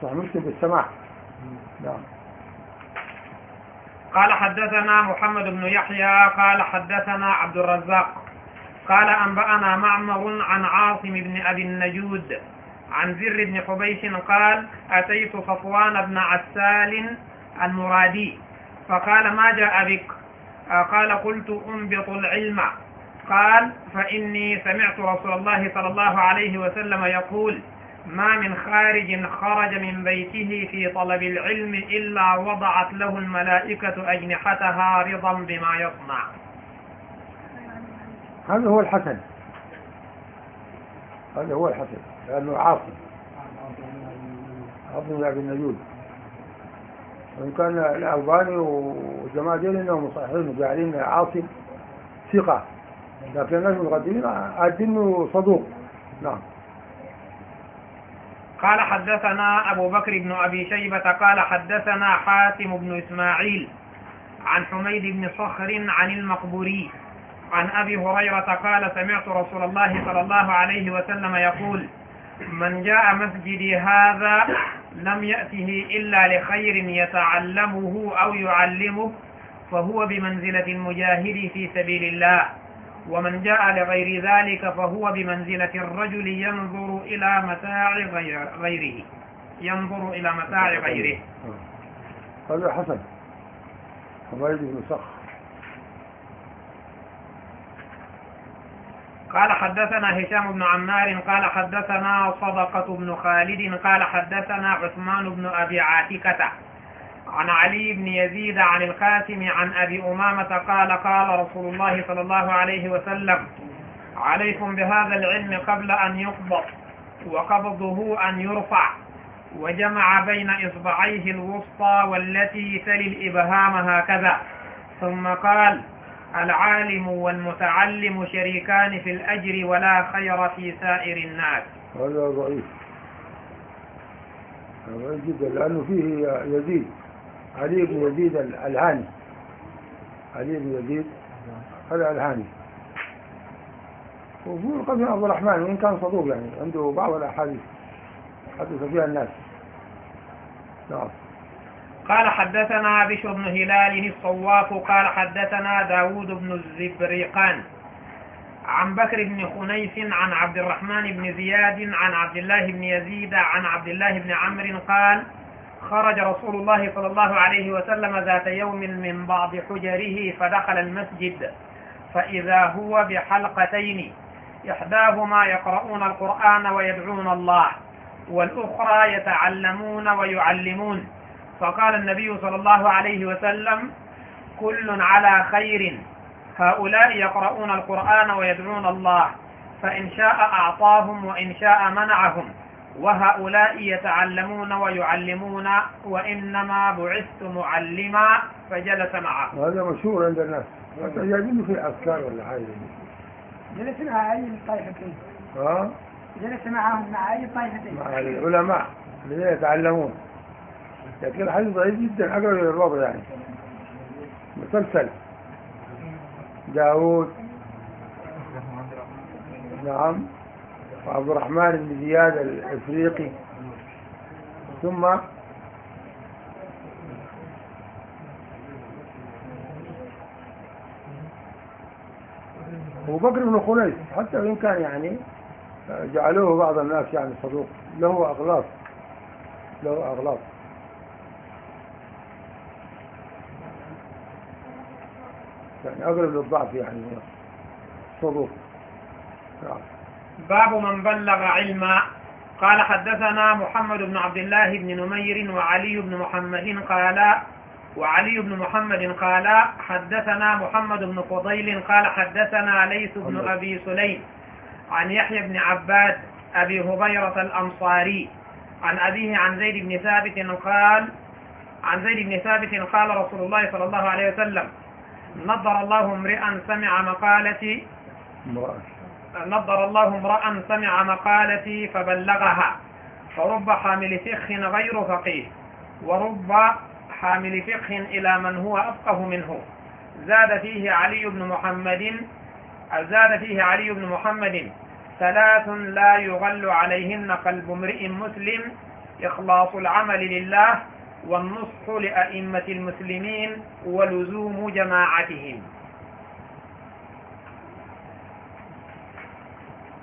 صحيح مسلم بالسماع. نعم. قال حدثنا محمد بن يحيى قال حدثنا عبد الرزاق. قال أنبأنا معمر عن عاصم بن أبي النجود عن زر بن حبيش قال أتيت صفوان بن عسال المرادي فقال ما جاء بك؟ قال قلت أنبط العلم. قال فإني سمعت رسول الله صلى الله عليه وسلم يقول ما من خارج خرج من بيته في طلب العلم إلا وضعت له الملائكة أجنحتها رضا بما يصنع. هذا هو الحسن. هذا هو الحسن. لأنه عاصم. عاصم بن أبي النجود. وإن كان الألباني دين إنهم مصححين وجعلين عاصم ثقة. لكن الناس المقدمين عادينه صدوق. نعم. قال حدثنا أبو بكر بن أبي شيبة قال حدثنا حاتم بن إسماعيل عن حميد بن صخر عن المقبوري. عن أبي هريرة قال سمعت رسول الله صلى الله عليه وسلم يقول من جاء مسجدي هذا لم يأته إلا لخير يتعلمه أو يعلمه فهو بمنزلة المجاهد في سبيل الله. ومن جاء لغير ذلك فهو بمنزلة الرجل ينظر إلى متاع غيره. ينظر إلى متاع غيره. هذا حسن. حميد بن صخر قال حدثنا هشام بن عمار قال حدثنا صدقة بن خالد قال حدثنا عثمان بن أبي عاتكة. عن علي بن يزيد عن القاسم عن أبي أمامة قال قال رسول الله صلى الله عليه وسلم عليكم بهذا العلم قبل أن يقبض وقبضه أن يرفع وجمع بين إصبعيه الوسطى والتي تلي الإبهام هكذا. ثم قال العالم والمتعلم شريكان في الأجر ولا خير في سائر الناس. هذا ضعيف. ضعيف جدا لأنه فيه يزيد. علي بن يزيد الهاني علي بن يزيد هذا الهاني وفي القاسم عبد الرحمن وإن كان صدوق يعني عنده بعض الأحاديث حدث فيها الناس. نعم. قال حدثنا بشر بن هلال الصواف قال حدثنا داود بن الزبريقان. عن بكر بن خنيس عن عبد الرحمن بن زياد عن عبد الله بن يزيد عن عبد الله بن عمرو قال خرج رسول الله صلى الله عليه وسلم ذات يوم من بعض حجره فدخل المسجد فإذا هو بحلقتين إحداهما يقرؤون القرآن ويدعون الله والأخرى يتعلمون ويعلمون. فقال النبي صلى الله عليه وسلم كل على خير. هؤلاء يقرؤون القرآن ويدعون الله فإن شاء أعطاهم وإن شاء منعهم. وهؤلاء يتعلمون ويعلمون وإنما بعثت معلما فجلس معه. هذا مشهور عند الناس. جايبينه في أذكار ولا حاجة. جلس مع أي طائفتين ها؟ جلس معهم مع أي طائفتين مع العلماء الذين يتعلمون. لكن الحديث ضعيف جدا أقرب إلى يعني. مسلسل. داود نعم. وعبد الرحمن بن زياد الأفريقي. ثم وبكر بن خنيس حتى وإن كان يعني جعلوه بعض الناس يعني صدوق. له أغلاط. له أغلاط. يعني أقرب للضعف يعني صدوق. نعم. باب من بلغ علما. قال حدثنا محمد بن عبد الله بن نمير وعلي بن محمد قال وعلي بن محمد قال حدثنا محمد بن فضيل قال حدثنا ليث بن أبي سليم عن يحيى بن عباد أبي هبيرة الأنصاري عن أبيه عن زيد بن ثابت قال عن زيد بن ثابت قال رسول الله صلى الله عليه وسلم نظر الله امرئا سمع مقالتي نظر الله امرأ سمع مقالتي فبلغها. فرب حامل فقه غير فقيه. ورب حامل فقه إلى من هو أفقه منه. زاد فيه علي بن محمد زاد فيه علي بن محمد. ثلاث لا يغل عليهن قلب امرئ مسلم. إخلاص العمل لله والنصح لأئمة المسلمين ولزوم جماعتهم.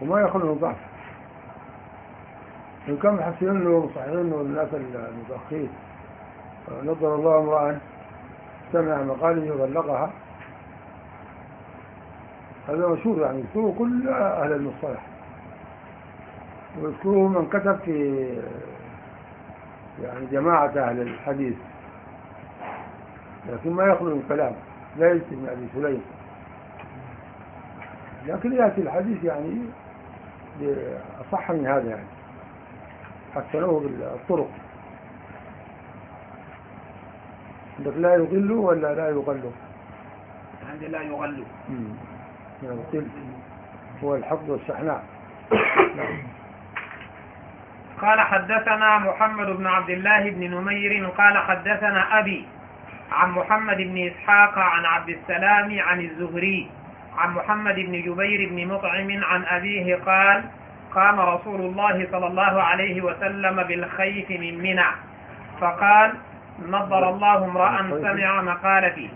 وما يخلو ضعف. إن كان محسنين له ومصححين له الناس المتأخرين نظر الله امرأ سمع مقاله وبلغها. هذا مشهور يعني يذكره كل أهل المصطلح. ويذكره من كتب في يعني جماعة أهل الحديث. لكن ما يخلو من كلام. ليس من أبي سليم. لكن يأتي الحديث يعني أصح من هذا يعني. حسنوه بالطرق. عندك لا يغل ولا لا يغل. عندي لا يغل. يعني هو الحفظ والشحناء. قال حدثنا محمد بن عبد الله بن نمير. قال حدثنا أبي عن محمد بن إسحاق عن عبد السلام عن الزهري. عن محمد بن جبير بن مطعم عن أبيه قال قام رسول الله صلى الله عليه وسلم بالخيف من منى فقال نظر الله امرأ سمع مقالتي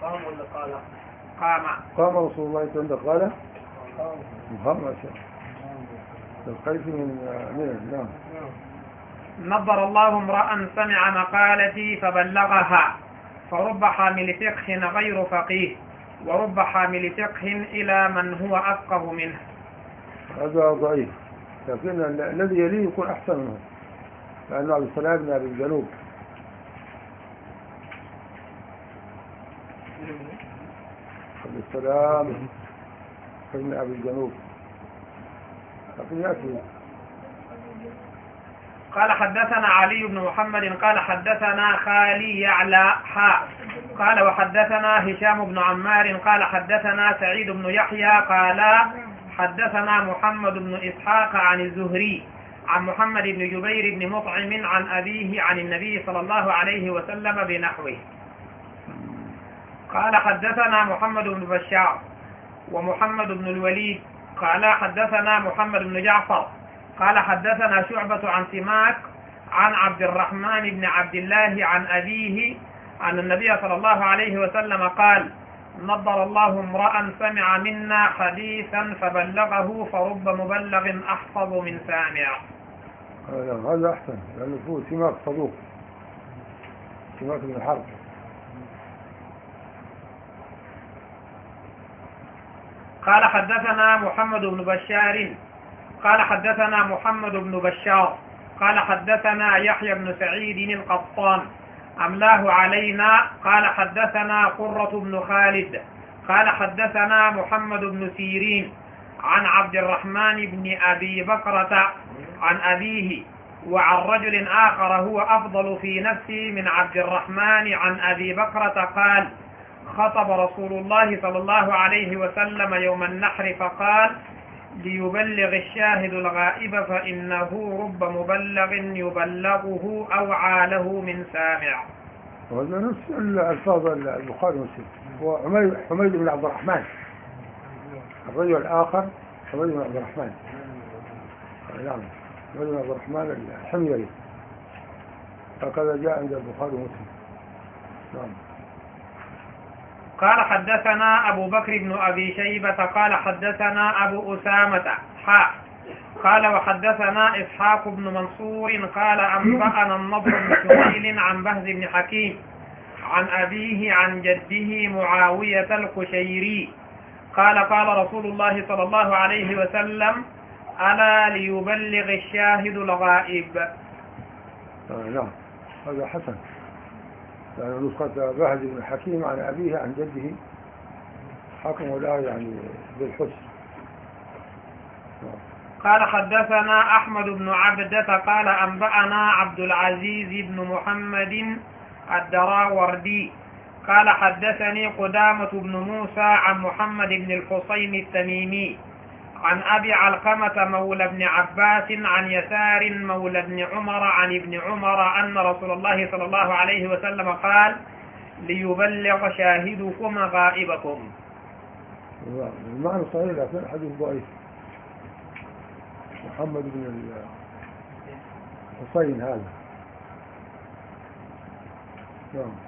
قام ولا قال؟ قام. قام رسول الله صلى الله عليه وسلم شاء الخيف من من نعم. نظر الله امرأ سمع مقالتي فبلغها فرب حامل فقه غير فقيه. ورب حامل فقه إلى من هو أفقه منه. هذا ضعيف. لكن ال- الذي يليه يكون أحسن منه. لأنه عبد السلام بن أبي الجنوب. عبد السلام بن أبي الجنوب. لكن يأتي. قال حدثنا علي بن محمد قال حدثنا خالي يعلى حاء قال وحدثنا هشام بن عمار قال حدثنا سعيد بن يحيى قال حدثنا محمد بن إسحاق عن الزهري عن محمد بن جبير بن مطعم عن أبيه عن النبي صلى الله عليه وسلم بنحوه. قال حدثنا محمد بن بشار ومحمد بن الوليد. قال حدثنا محمد بن جعفر قال حدثنا شعبة عن سماك عن عبد الرحمن بن عبد الله عن أبيه أن النبي صلى الله عليه وسلم قال نظر الله امرأ سمع منا حديثا فبلغه فرب مبلغ أحفظ من سامع. هذا أحسن لأنه فيه سماك صدوق. سماك بن حرب قال حدثنا محمد بن بشار قال حدثنا محمد بن بشار قال حدثنا يحيى بن سعيد القطان أملاه علينا قال حدثنا قرة بن خالد قال حدثنا محمد بن سيرين عن عبد الرحمن بن أبي بكرة عن أبيه وعن رجل آخر هو أفضل في نفسي من عبد الرحمن عن أبي بكرة قال خطب رسول الله صلى الله عليه وسلم يوم النحر فقال ليبلغ الشاهد الغائب فإنه رب مبلغ يبلغه أو عاله من سامع. وهذا نفس الألفاظ البخاري ومسلم. حميد بن عبد الرحمن. الرجل الآخر حميد بن عبد الرحمن. نعم. حميد بن عبد الرحمن الحميري. هكذا جاء عند البخاري ومسلم. نعم. قال حدثنا أبو بكر بن أبي شيبة قال حدثنا أبو أسامة حاء قال وحدثنا إسحاق بن منصور قال أنبأنا النضر بن شميل عن بهز بن حكيم عن أبيه عن جده معاوية القشيري قال قال رسول الله صلى الله عليه وسلم ألا ليبلغ الشاهد الغائب. آه نعم هذا حسن. يعني نسخة بهز بن حكيم عن أبيه عن جده حكم لا يعني بالحسن. قال حدثنا أحمد بن عبدة قال أنبأنا عبد العزيز بن محمد الدراوردي قال حدثني قدامة بن موسى عن محمد بن الحسين التميمي عن أبي علقمة مولى بن عباس عن يسار مولى بن عمر عن ابن عمر أن رسول الله صلى الله عليه وسلم قال ليبلغ شاهدكم غائبكم. المعنى صحيح لكن الحديث ضعيف. محمد بن الحسين هذا. نعم.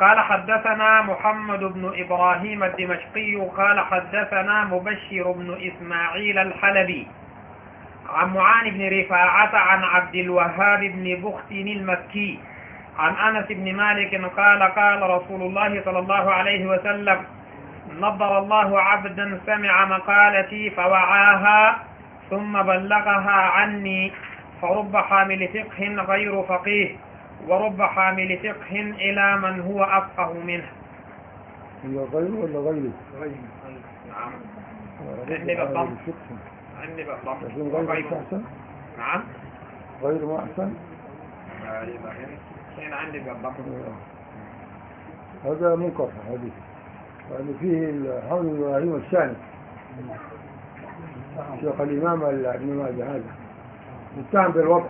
قال حدثنا محمد بن إبراهيم الدمشقي قال حدثنا مبشر بن إسماعيل الحلبي عن معان بن رفاعة عن عبد الوهاب بن بخت المكي عن أنس بن مالك قال قال رسول الله صلى الله عليه وسلم نظر الله عبدا سمع مقالتي فوعاها ثم بلغها عني فرب حامل فقه غير فقيه ورب حامل فقه إلى من هو أفقه منه. هي غيره ولا غيره؟ نعم. غير عندي بالضبط. عالم الفقه. عندي بالضبط لكن غيره. أحسن؟ نعم. غير ما أحسن؟ هنا عندي بالضبط هذا منقطع حديث لأن فيه الحول بن إبراهيم الشامي شيخ الإمام ابن ماجه هذا. متهم بالوضع.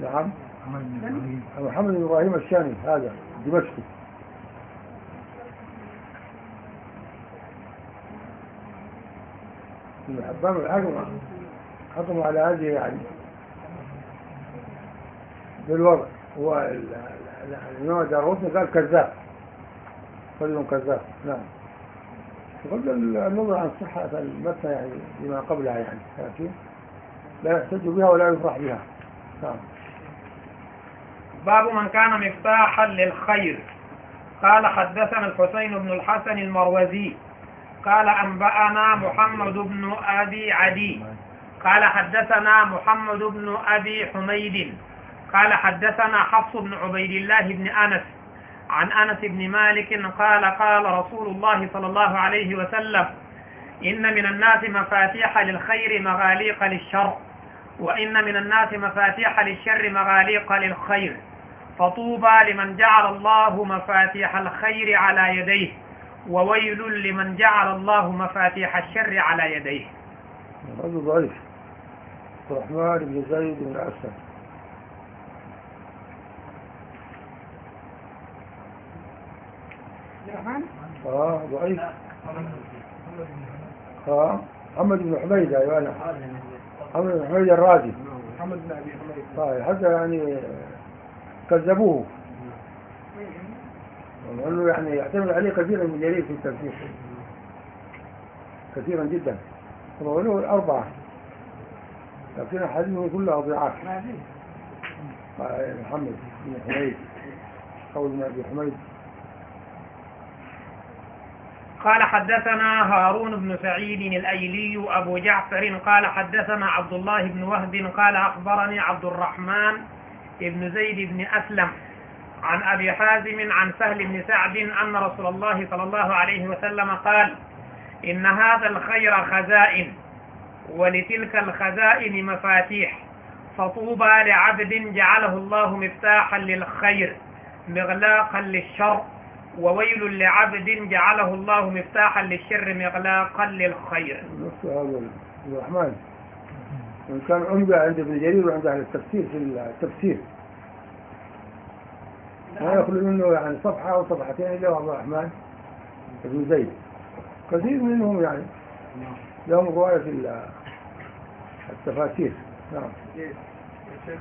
نعم. محمد بن إبراهيم. الشامي هذا دمشقي. ابن حبان الحكم حكموا على هذه يعني بالوضع. هو ال- ال- الإمام داروتني قال كذاب. رجل كذاب. نعم. بغض النظر عن صحة المتن يعني بما قبلها يعني لا يحتج بها ولا يفرح بها. نعم. باب من كان مفتاحا للخير. قال حدثنا الحسين بن الحسن المروزي. قال أنبأنا محمد بن أبي عدي. قال حدثنا محمد بن أبي حميد. قال حدثنا حفص بن عبيد الله بن أنس. عن أنس بن مالك قال قال رسول الله صلى الله عليه وسلم إن من الناس مفاتيح للخير مغاليق للشر وإن من الناس مفاتيح للشر مغاليق للخير. فطوبى لمن جعل الله مفاتيح الخير على يديه وويل لمن جعل الله مفاتيح الشر على يديه. رجل ضعيف. الرحمن بن زيد بن الرحمن آه ضعيف. آه محمد بن حميد أيوه أنا. محمد بن حميد الرازي. محمد بن أبي حميد طيب حتى يعني كذبوه. لأنه يعني يعتمد عليه كثيرا من جرير في التفسير كثيرا جدا. وقالوا الأربعة لكن حديثه كلها ضعاف آه، محمد بن حميد. قول أبي حميد. قال حدثنا هارون بن سعيد الأيلي أبو جعفر قال حدثنا عبد الله بن وهب قال أخبرني عبد الرحمن بن زيد بن أسلم عن أبي حازم عن سهل بن سعد أن رسول الله صلى الله عليه وسلم قال إن هذا الخير خزائن ولتلك الخزائن مفاتيح فطوبى لعبد جعله الله مفتاحا للخير مغلاقا للشر وويل لعبد جعله الله مفتاحا للشر مغلاقا للخير. الرحمن. وإن كان عمدة عند ابن جرير وعند أهل التفسير في التفسير. ما يخلو منه يعني صفحة أو صفحتين إلا عبد الرحمن بن زيد. كثير منهم يعني. لهم رواية في ال- التفاسير. نعم. الشيخ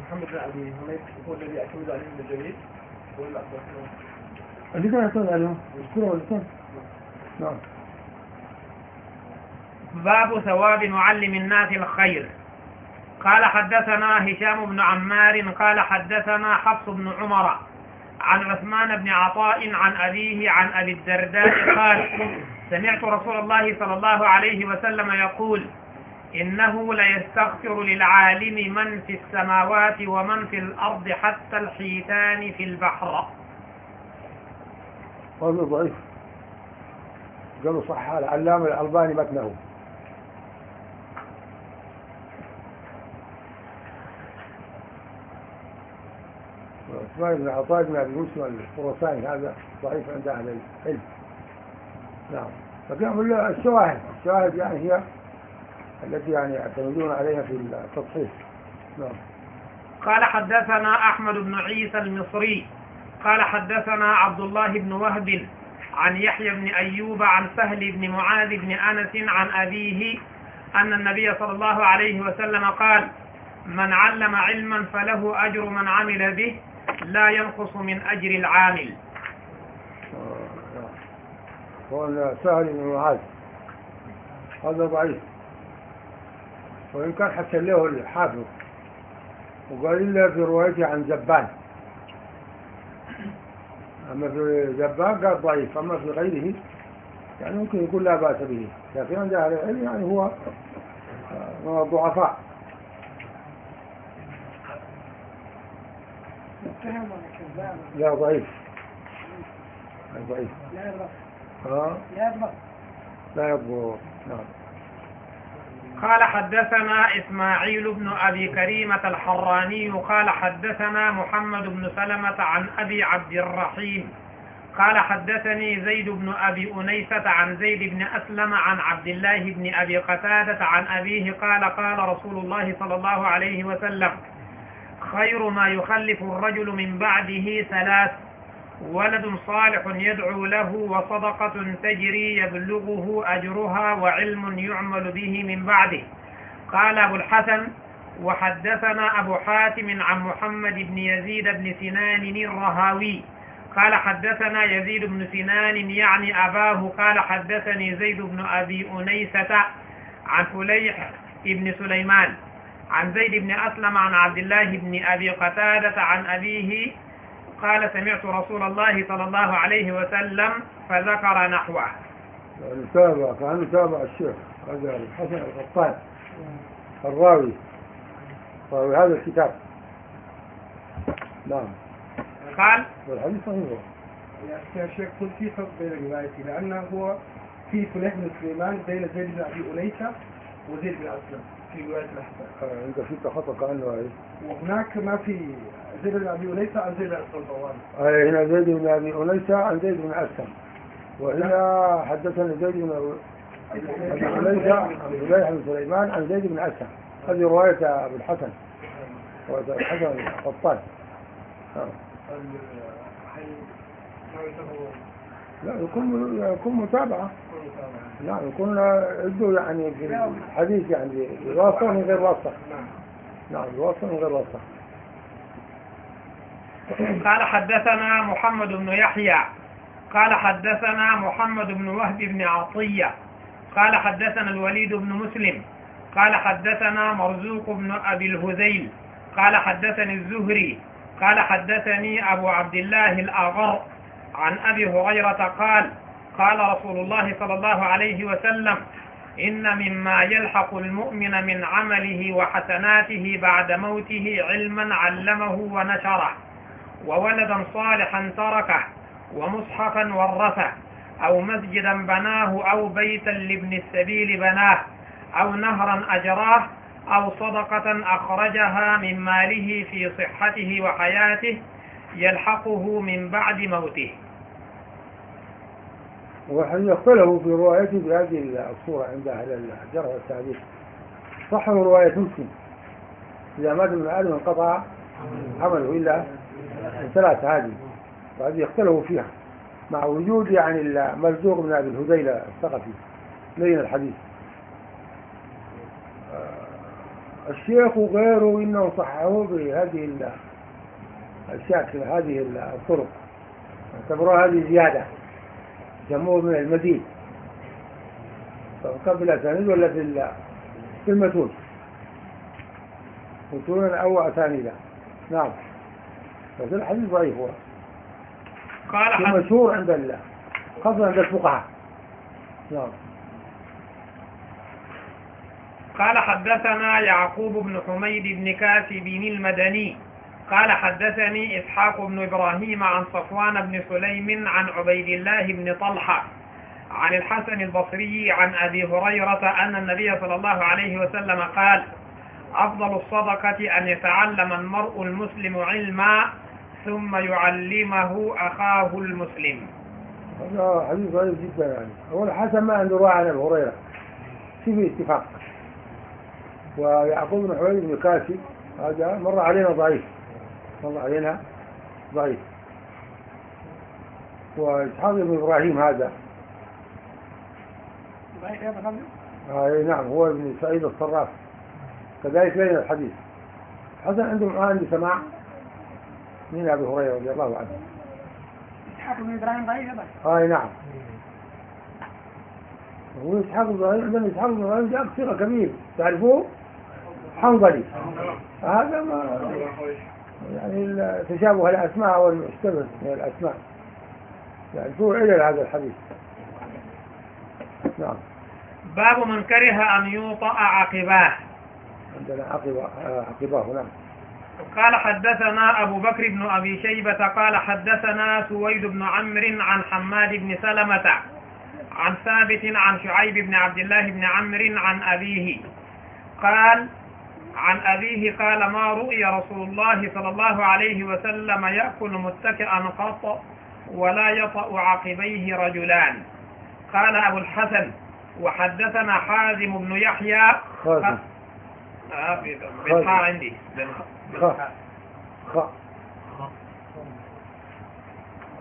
محمد بن ابي حميد هو الذي يعتمد عليه ابن جرير. ولا عبد الرحمن اللي كان يعتمد عليهم؟ نعم. باب ثواب معلم الناس الخير. قال حدثنا هشام بن عمار قال حدثنا حفص بن عمر عن عثمان بن عطاء عن أبيه عن أبي الدرداء قال سمعت رسول الله صلى الله عليه وسلم يقول إنه ليستغفر للعالم من في السماوات ومن في الأرض حتى الحيتان في البحر. هذا ضعيف. قالوا صح العلامة الألباني متنه. عثمان بن عطاء بن أبي مسلم الخراساني هذا ضعيف عند أهل العلم. نعم. أقول له الشواهد. الشواهد يعني هي التي يعني يعتمدون عليها في التصحيح. نعم. قال حدثنا أحمد بن عيسى المصري. قال حدثنا عبد الله بن وهب عن يحيى بن أيوب عن سهل بن معاذ بن أنس عن أبيه أن النبي صلى الله عليه وسلم قال من علم علما فله أجر من عمل به لا ينقص من أجر العامل. هو سهل بن معاذ. هذا ضعيف. وإن كان حتى له الحافظ. وقال إلا في روايته عن زبان أما في زبان قال ضعيف أما في غيره يعني ممكن يكون لا بأس به. لكن عند أهل العلم يعني هو آه، من الضعفاء متهم ولا كذاب؟ لا ضعيف. ضعيف. لا يضبط ها؟ لا يضبط لا يضبط نعم. قال حدثنا إسماعيل بن أبي كريمة الحراني قال حدثنا محمد بن سلمة عن أبي عبد الرحيم قال حدثني زيد بن أبي أنيسة عن زيد بن أسلم عن عبد الله بن أبي قتادة عن أبيه قال قال رسول الله صلى الله عليه وسلم خير ما يخلف الرجل من بعده ثلاث ولد صالح يدعو له وصدقة تجري يبلغه أجرها وعلم يعمل به من بعده. قال أبو الحسن وحدثنا أبو حاتم عن محمد بن يزيد بن سنان الرهاوي. قال حدثنا يزيد بن سنان يعني أباه. قال حدثني زيد بن أبي أنيسة عن فليح بن سليمان. عن زيد بن أسلم عن عبد الله بن أبي قتادة عن أبيه قال سمعت رسول الله صلى الله عليه وسلم فذكر نحوه. تابع كان تابع الشيخ هذا الحسن القطان الراوي. راوي هذا الكتاب. نعم. قال والحديث صحيح. يا شيخ قلت في فرق بين الروايتين لأنه هو في فليح بن سليمان بين زيد بن أبي أنيسة وزيد بن أسلم في رواية الأحسن آه، عندك في خطأ كأنه هاي وهناك ما في زيد بن أبي أنيسة عن زيد بن أسلم هنا زيد بن أبي أنيسة عن زيد بن أسلم. وهنا حدثنا زيد بن أبي أنيسة عن فليح بن سليمان عن زيد بن أسلم. هذه رواية أبو الحسن. رواية أبو الحسن القطان. آه. لا يكون يكون متابعة. لا يكون عنده يعني في الحديث يعني بواسطة من غير واسطة. نعم بواسطة من غير واسطة. قال حدثنا محمد بن يحيى. قال حدثنا محمد بن وهب بن عطية. قال حدثنا الوليد بن مسلم. قال حدثنا مرزوق بن أبي الهذيل. قال حدثني الزهري. قال حدثني أبو عبد الله الأغر. عن أبي هريرة قال قال رسول الله صلى الله عليه وسلم إن مما يلحق المؤمن من عمله وحسناته بعد موته علما علمه ونشره وولدا صالحا تركه ومصحفا ورثه أو مسجدا بناه أو بيتا لابن السبيل بناه أو نهرا أجراه أو صدقة أخرجها من ماله في صحته وحياته يلحقه من بعد موته. ويختلف في روايته بهذه الصورة عند أهل الجرح والتعديل. صح رواية مسلم. إذا مات من آدم انقطع عمله إلا من ثلاث هذه وهذه يختلفوا فيها. مع وجود يعني المرزوق من أبي الهذيلة الثقفي لين الحديث. الشيخ وغيره إنه صححوه بهذه الشكل هذه الطرق. اعتبروها هذه زيادة. جمهور من المدين سواء في الأسانيد ولا في في المتون؟ متونا أو أسانيدا نعم. بس الحديث ضعيف هو. قال مشهور عند الله خاصة عند الفقهاء. نعم. قال حدثنا يعقوب بن حميد بن كاسب المدني. قال حدثني إسحاق بن إبراهيم عن صفوان بن سليم عن عبيد الله بن طلحة عن الحسن البصري عن أبي هريرة أن النبي صلى الله عليه وسلم قال أفضل الصدقة أن يتعلم المرء المسلم علما ثم يعلمه أخاه المسلم. هذا حديث ضعيف جدا يعني. هو الحسن ما عنده رواية عن أبي هريرة. في اتفاق. ويعقوب بن حويد بن كاسي هذا مر علينا ضعيف. مر علينا. ضعيف وإسحاق بن إبراهيم هذا. آه نعم هو ابن سعيد الصراف. كذلك بين الحديث. حسن عندهم عندي سماع؟ من أبي هريرة رضي الله عنه. إسحاق بن إبراهيم ضعيف آه نعم. هو إسحاق بن إبراهيم عندنا إسحاق بن إبراهيم جاء كثير كبير تعرفوه؟ حنظلي. هذا ما يعني تشابه الأسماء والمشتبه من الأسماء. يعني علل هذا الحديث؟ نعم. باب من كره أن يوطأ عقباه. عندنا عقبة عقباه نعم. قال حدثنا أبو بكر بن أبي شيبة قال حدثنا سويد بن عمرو عن حماد بن سلمة عن ثابت عن شعيب بن عبد الله بن عمرو عن أبيه. قال عن أبيه قال ما رؤي رسول الله صلى الله عليه وسلم يأكل متكئا قط ولا يطأ عقبيه رجلان. قال أبو الحسن وحدثنا حازم بن يحيى. خازم آه بالحاء عندي.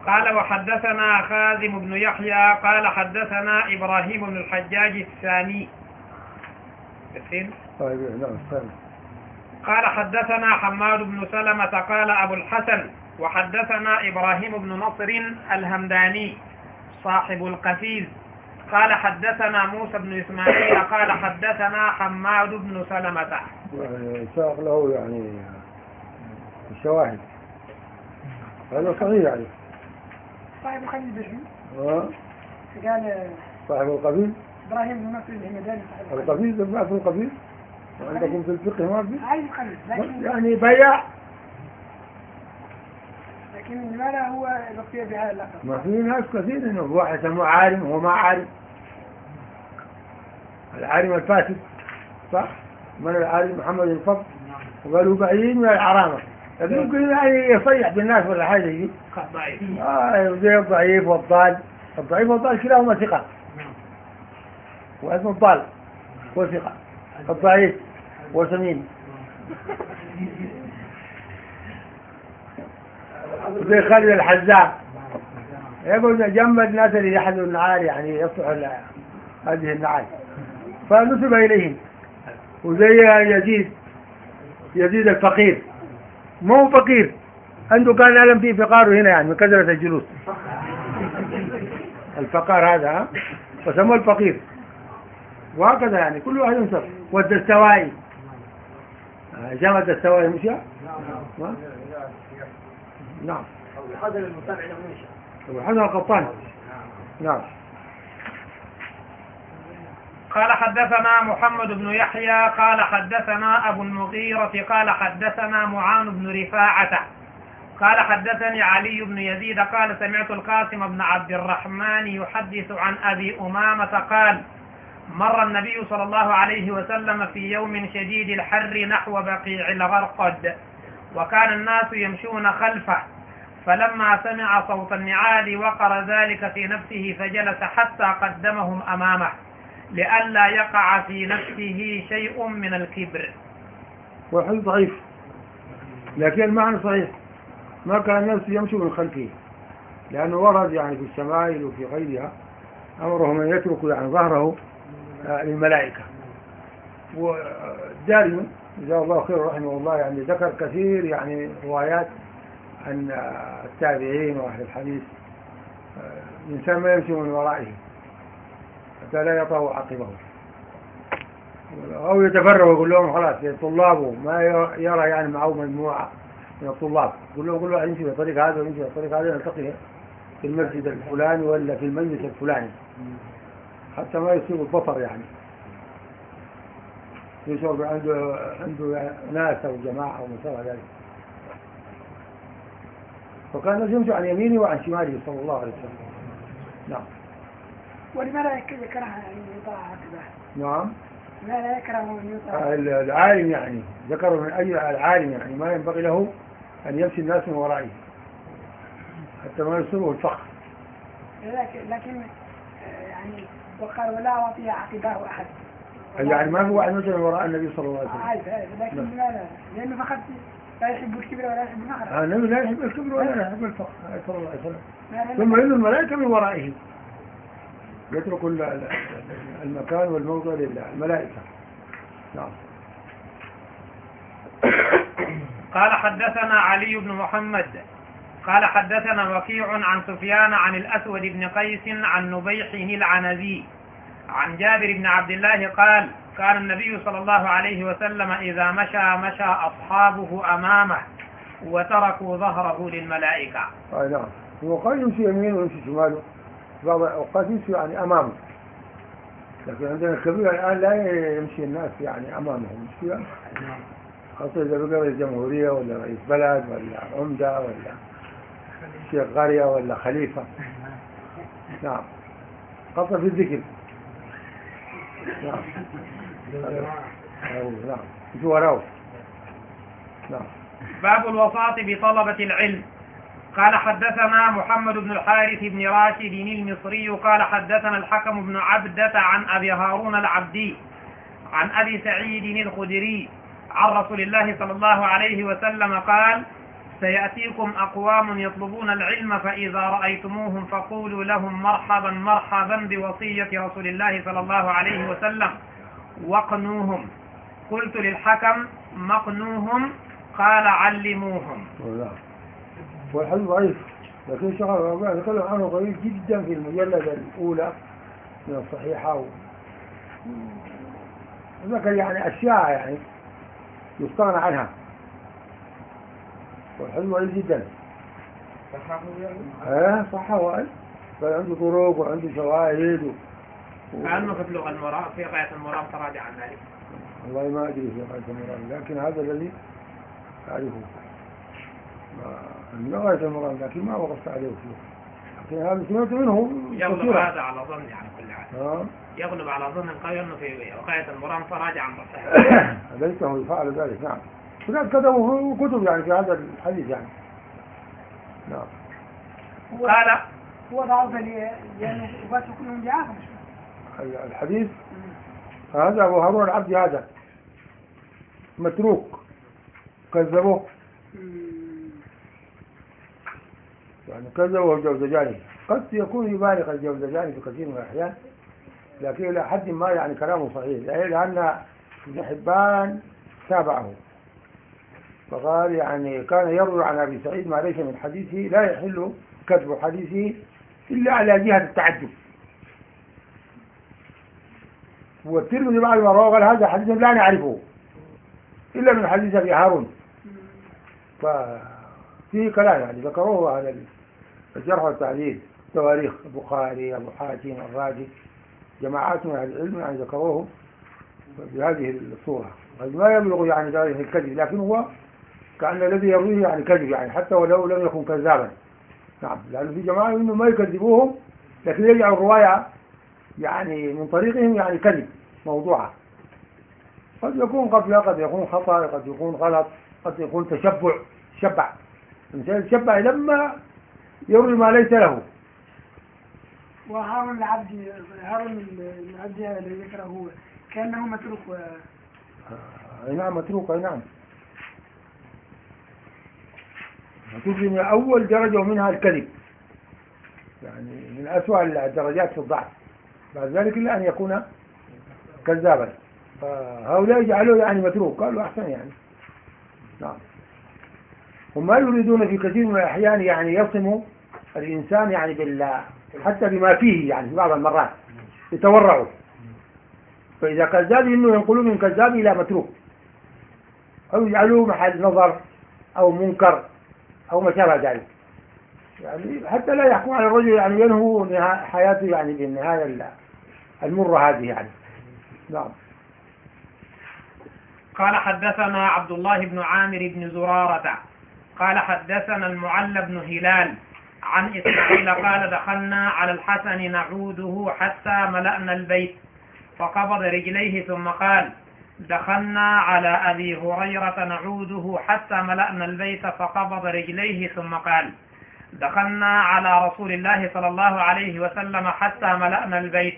قال وحدثنا خازم بن يحيى. قال حدثنا إبراهيم بن الحجاج الثاني. الثاني طيب نعم ثاني قال حدثنا حماد بن سلمة قال أبو الحسن وحدثنا إبراهيم بن نصر الهمداني صاحب القفيز قال حدثنا موسى بن إسماعيل قال حدثنا حماد بن سلمة. يعني ساق له يعني الشواهد. هذا صحيح يعني. صاحب بشو ها؟ قال صاحب القبيل إبراهيم بن نصر الهمداني صاحب في القبيل عندكم في الفقه ما في؟ عايز الخليل لكن يعني بيع. لكن لماذا هو بقي بهذا اللقب؟ ما في ناس كثير انه واحد يسموه عالم وهو ما عالم العالم الفاسد صح؟ من العالم محمد الفضل وقالوا بعيد من العرامة. لكن يمكن يعني يصيح بالناس ولا حاجة يجي ضعيف. آه زي الضعيف والضال. الضعيف والضال كلاهما ثقة. واسم الضال. وثقة الضعيف. وسمين زي خالد الحزام. يقول جنب الناس اللي يحذوا النعال يعني يصلح ال- هذه النعال. فنسب إليهم. وزي يزيد يزيد الفقير. مو فقير. عنده كان ألم فيه فقاره هنا يعني من كثرة الجلوس. الفقار هذا ها؟ وسموه الفقير. وهكذا يعني كل واحد ينصف. والدستوائي. جامعة الدستوائي مش يا؟ ما؟ نعم. هذا المتابع له أبو الحسن القطان. نعم. قال حدثنا محمد بن يحيى قال حدثنا أبو المغيرة قال حدثنا معان بن رفاعة قال حدثني علي بن يزيد قال سمعت القاسم بن عبد الرحمن يحدث عن أبي أمامة قال مر النبي صلى الله عليه وسلم في يوم شديد الحر نحو بقيع الغرقد وكان الناس يمشون خلفه فلما سمع صوت النعال وقر ذلك في نفسه فجلس حتى قدمهم أمامه لئلا يقع في نفسه شيء من الكبر. والحديث ضعيف لكن المعنى صحيح. ما كان الناس يمشوا من خلفه لأنه ورد يعني في الشمائل وفي غيرها أمره من يترك يعني ظهره للملائكة. ودارما جزاه الله خير رحمه الله يعني ذكر كثير يعني روايات عن آه، التابعين وأهل الحديث آه، الإنسان ما يمشي من ورائه حتى لا يطأ عقبه. أو يتفرغ يقول لهم خلاص طلابه ما يرى يعني معه مجموعة من الطلاب. يقول لهم كل واحد يمشي في الطريق هذا ويمشي في الطريق هذا نلتقي في المسجد الفلاني ولا في المجلس الفلاني. حتى ما يصيب البطر يعني. يشعر عنده عنده ناس أو جماعة أو شابه ذلك. فكان يمشي عن يمينه وعن شماله صلى الله عليه وسلم. نعم. ولماذا يك- يكره أن يطاع عقبه؟ نعم. لماذا يكره أن يطاع العالم يعني. ذكر من أجل العالم يعني. ما ينبغي له أن يمشي الناس من ورائه. حتى ما يصيبه الفقر. لكن لكن آه، يعني وقال ولا وطي عقباه أحد. يعني ما هو واحد مشي من وراء النبي صلى الله عليه وسلم؟ عارف عارف لكن نعم. لماذا؟ لأنه فقط لا يحب الكبر ولا يحب الفخر آه، النبي لا يحب الكبر ولا يحب الفقر صلى الله عليه وسلم. ثم إن الملائكة من ورائه يترك ال- ال- المكان والموضع للملائكة نعم. قال حدثنا علي بن محمد. قال حدثنا وكيع عن سفيان عن الأسود بن قيس عن نبيح العنزي عن جابر بن عبد الله قال كان النبي صلى الله عليه وسلم إذا مشى مشى أصحابه أمامه وتركوا ظهره للملائكة. آه نعم. وقال يمشي يمين ويمشي شماله بعض الأوقات يمشي يعني أمامه. لكن عندنا الكبير الآن لا يمشي الناس يعني أمامهم. مش كده؟ خاصة إذا بقى رئيس جمهورية ولا رئيس بلد ولا عمدة ولا شيخ قرية ولا خليفة. نعم. خاصة في الذكر. نعم. نعم. وراه نعم. باب الوساط بطلبة العلم. قال حدثنا محمد بن الحارث بن راشد المصري قال حدثنا الحكم بن عبدة عن أبي هارون العبدي عن أبي سعيد الخدري عن رسول الله صلى الله عليه وسلم قال سيأتيكم أقوام يطلبون العلم فإذا رأيتموهم فقولوا لهم مرحبا مرحبا بوصية رسول الله صلى الله عليه وسلم. وقنوهم قلت للحكم مقنوهم قال علموهم. والحديث ضعيف لكن شيخ الألباني تكلم عنه قليل جدا في المجلدة الأولى من الصحيحة. ذكر يعني أشياء يعني يستغنى عنها. والحديث ضعيف جدا. صححه يعني؟ إيه صح هو أي. كان عنده طرق وعنده شواهد و... في بلوغ المرام في غاية المرام تراجع عن ذلك. والله ما أدري في غاية المرام لكن هذا الذي أعرفه. ما- من غاية المرام لكن ما وقفت عليه. فيه لكن هذا سمعت منه يغلب هذا على ظني على كل حال. آه. يغلب على ظن القوي أنه في غاية المرام تراجع عن تصحيح ليته يفعل ذلك نعم. هناك كتب يعني في هذا الحديث يعني. نعم. قال. هو ضعف لي- لأنه كلهم مش الحديث؟ هذا أبو هارون العبدي هذا. متروك. كذبوه. يعني كذبه الجوزجاني. قد يكون يبالغ الجوزجاني في كثير من الأحيان لكن إلى حد ما يعني كلامه صحيح لأن ابن حبان تابعه. فقال يعني كان يروي عن أبي سعيد ما ليس من حديثه لا يحل كتب حديثه إلا على جهة التعجب. والترمذي بعد ما روى قال هذا حديث لا نعرفه إلا من حديث أبي هارون. ففيه كلام يعني ذكروه على الجرح والتعديل تواريخ البخاري أبو حاتم الراجي جماعات من أهل العلم يعني ذكروه بهذه الصورة. قد ما يبلغ يعني ذلك الكذب لكن هو كأن الذي يرويه يعني كذب يعني حتى ولو لم يكن كذابا. نعم لأنه في جماعة إنه ما يكذبوهم لكن يجعل الرواية يعني من طريقهم يعني كذب موضوعة. قد يكون قبل قد يكون خطأ قد يكون غلط قد يكون تشبع شبع الإنسان يتشبع لما يروي ما ليس له. وهارون العبدي هارون العبدي هذا الذي ذكره هو كأنه متروك و... نعم متروك نعم. متروك من أول درجة ومنها الكذب. يعني من أسوأ الدرجات في الضعف. بعد ذلك إلا أن يكون كذابا. فهؤلاء جعلوه يعني متروك. قالوا أحسن يعني. نعم. وما يريدون في كثير من الأحيان يعني يصموا الإنسان يعني بال حتى بما فيه يعني في بعض المرات. يتورعوا. فإذا كذاب إنه ينقلوا من كذاب إلى متروك. أو يجعلوه محل نظر أو منكر. أو ما شابه ذلك. يعني حتى لا يحكم على الرجل يعني ينهو حياته يعني بالنهاية ال- المرة هذه يعني. نعم. قال حدثنا عبد الله بن عامر بن زرارة. قال حدثنا المعلى بن هلال عن إسماعيل. قال دخلنا على الحسن نعوده حتى ملأنا البيت فقبض رجليه ثم قال دخلنا على أبي هريرة نعوده حتى ملأنا البيت فقبض رجليه ثم قال دخلنا على رسول الله صلى الله عليه وسلم حتى ملأنا البيت.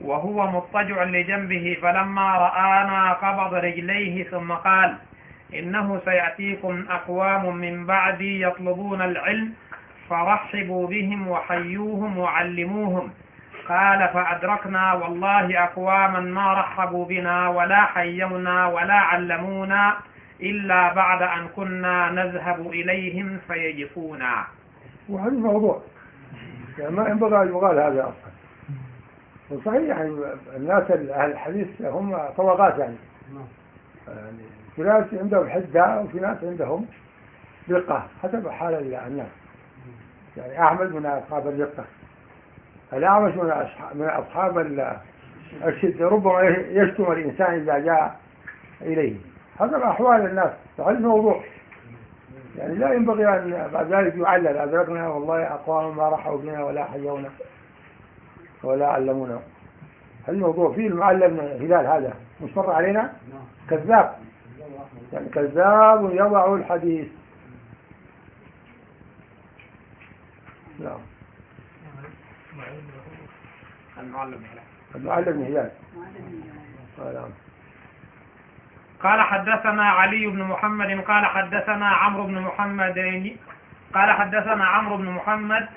وهو مضطجع لجنبه فلما رآنا قبض رجليه ثم قال إنه سيأتيكم أقوام من بعدي يطلبون العلم فرحبوا بهم وحيوهم وعلموهم. قال فأدركنا والله أقواما ما رحبوا بنا ولا حيونا ولا علمونا إلا بعد أن كنا نذهب إليهم فيجفونا. وهذا موضوع يعني ما ينبغي أن يقال هذا أصلا. وصحيح الناس أهل الحديث هم طبقات يعني. يعني في ناس عندهم حدة وفي ناس عندهم دقة حسب حال الناس. يعني أحمد من أصحاب الدقة. الأعمش من أصحاب, من أصحاب ال- الشدة ربما يشتم الإنسان إذا جاء إليه. حسب أحوال الناس. فهذا موضوع. يعني لا ينبغي أن بعد ذلك يعلل. أدركنا والله أقوام ما رحوا بنا ولا حيونا ولا علمونا. هل الموضوع فيه المعلم هلال هذا. مش مر علينا؟ كذاب. يعني كذاب يضع الحديث. نعم. المعلم هلال. المعلم هلال. آه، نعم قال حدثنا علي بن محمد قال حدثنا عمرو بن محمد قال حدثنا عمرو بن محمد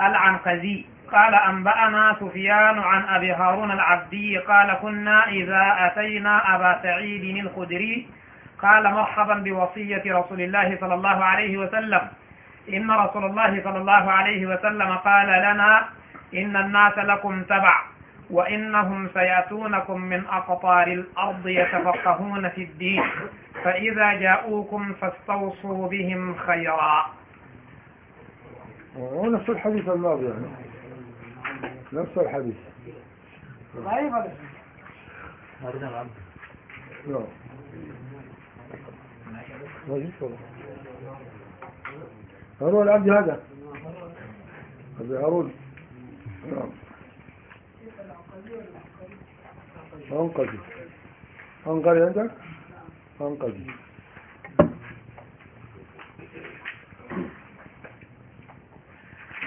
العنقزي. قال أنبأنا سفيان عن أبي هارون العبدي قال كنا إذا أتينا أبا سعيد الخدري قال مرحبا بوصية رسول الله صلى الله عليه وسلم. إن رسول الله صلى الله عليه وسلم قال لنا إن الناس لكم تبع وإنهم سيأتونكم من أقطار الأرض يتفقهون في الدين فإذا جاءوكم فاستوصوا بهم خيرا. ونفس الحديث الماضي يعني. نفس الحديث. ضعيف نعم ضعيف والله هارون العبد هذا هارون. نعم أنقذي أنقذي عندك أنقذي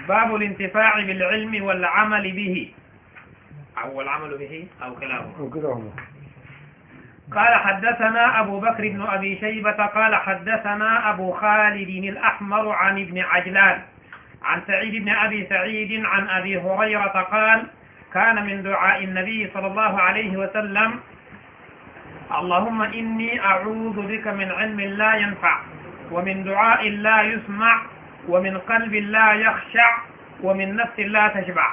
باب الانتفاع بالعلم والعمل به أو العمل به أو كلامه وكلاهما قال حدثنا أبو بكر بن أبي شيبة قال حدثنا أبو خالد الأحمر عن ابن عجلان عن سعيد بن أبي سعيد عن أبي هريرة قال كان من دعاء النبي صلى الله عليه وسلم اللهم إني أعوذ بك من علم لا ينفع ومن دعاء لا يسمع ومن قلب لا يخشع ومن نفس لا تشبع.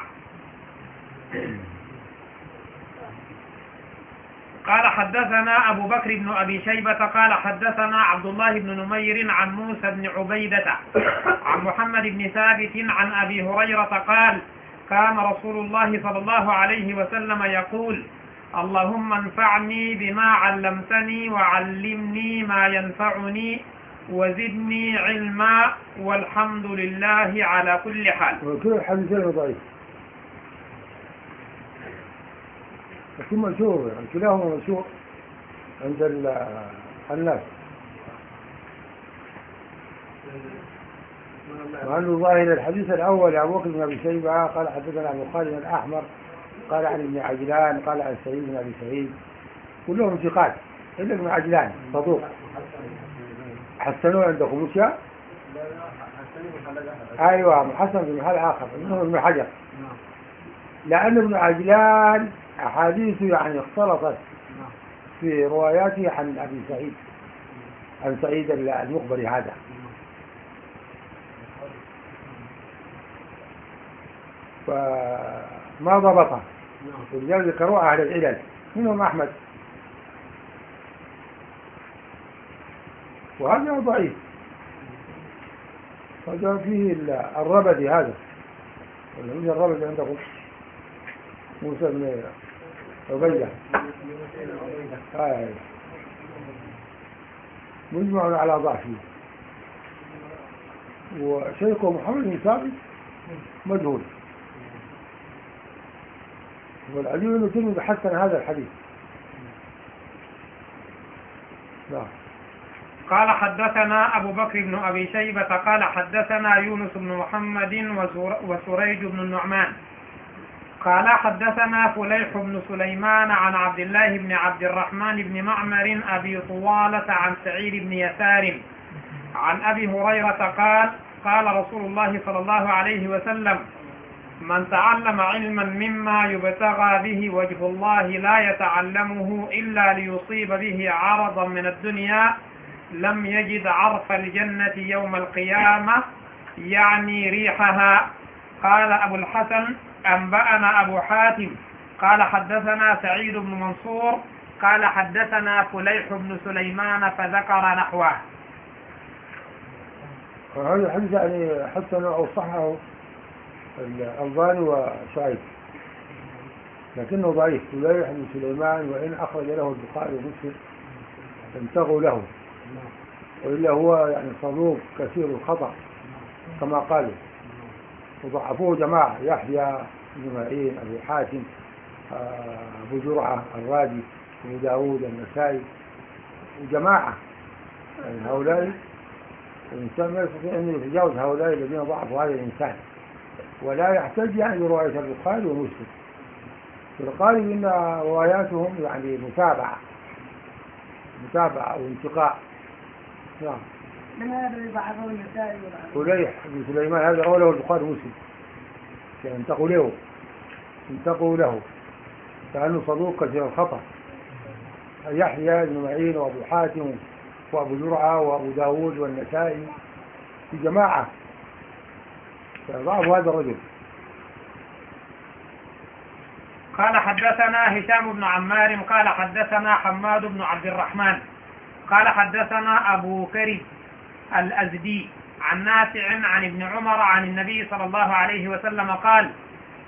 قال حدثنا أبو بكر بن أبي شيبة قال حدثنا عبد الله بن نمير عن موسى بن عبيدة عن محمد بن ثابت عن أبي هريرة قال كان رسول الله صلى الله عليه وسلم يقول اللهم انفعني بما علمتني وعلمني ما ينفعني وزدني علما والحمد لله على كل حال. وكل الحديثين ضعيف لكن مشهور يعني كلاهما مشهور عند ال- الناس. مع أنه ظاهر الحديث الأول ابو بكر بن أبي شيبة قال حدثنا ابو خالد الأحمر قال عن ابن عجلان قال عن سعيد بن أبي سعيد. كلهم ثقات إلا ابن عجلان صدوق. حسنوه عندكم مش؟ أيوه محسن في محل إنه ابن حجر. لأن ابن عجلان احاديثه يعني اختلطت في رواياته عن أبي سعيد عن سعيد المقبري هذا. فما ضبطه ولذلك ذكروه أهل العلل منهم أحمد. وهذا ضعيف. هذا فيه ال- الربدي هذا. الربدي عندكم موسى بن عبيدة. آه. مجمع على ضعفه. وشيخه محمد بن ثابت مجهول. والعجيب أنه تلميذ حسن هذا الحديث. نعم. قال حدثنا أبو بكر بن أبي شيبة قال حدثنا يونس بن محمد وسريج بن النعمان. قال حدثنا فليح بن سليمان عن عبد الله بن عبد الرحمن بن معمر أبي طوالة عن سعيد بن يسار عن أبي هريرة قال قال رسول الله صلى الله عليه وسلم من تعلم علما مما يبتغى به وجه الله لا يتعلمه إلا ليصيب به عرضا من الدنيا لم يجد عرف الجنة يوم القيامة يعني ريحها. قال أبو الحسن أنبأنا أبو حاتم قال حدثنا سعيد بن منصور قال حدثنا فليح بن سليمان فذكر نحوه. هذا الحديث يعني حسن أو صحه الألباني وشعيب لكنه ضعيف. فليح بن سليمان وإن أخرج له البخاري ومسلم انتغوا له. وإلا هو يعني صدوق كثير الخطأ كما قالوا. وضعفوه جماعة يحيى بن معين أبو حاتم آه، أبو جرعة الرازي أبو داود النسائي وجماعة يعني هؤلاء الإنسان لا يستطيع أن يتجاوز هؤلاء الذين ضعفوا هذا الإنسان. ولا يحتج يعني برواية البخاري متابعة أو انتقاء نعم. لماذا يبحثون النسائي ولا فليح بن سليمان هذا رواه البخاري ومسلم. يعني انتقوا له. انتقوا له. كأنه صدوق كثير الخطأ. يحيى بن معين وأبو حاتم وأبو زرعة وأبو داود والنسائي. في جماعة. فضعوا هذا الرجل. قال حدثنا هشام بن عمار قال حدثنا حماد بن عبد الرحمن قال حدثنا أبو كريم الأزدي عن نافع عن ابن عمر عن النبي صلى الله عليه وسلم قال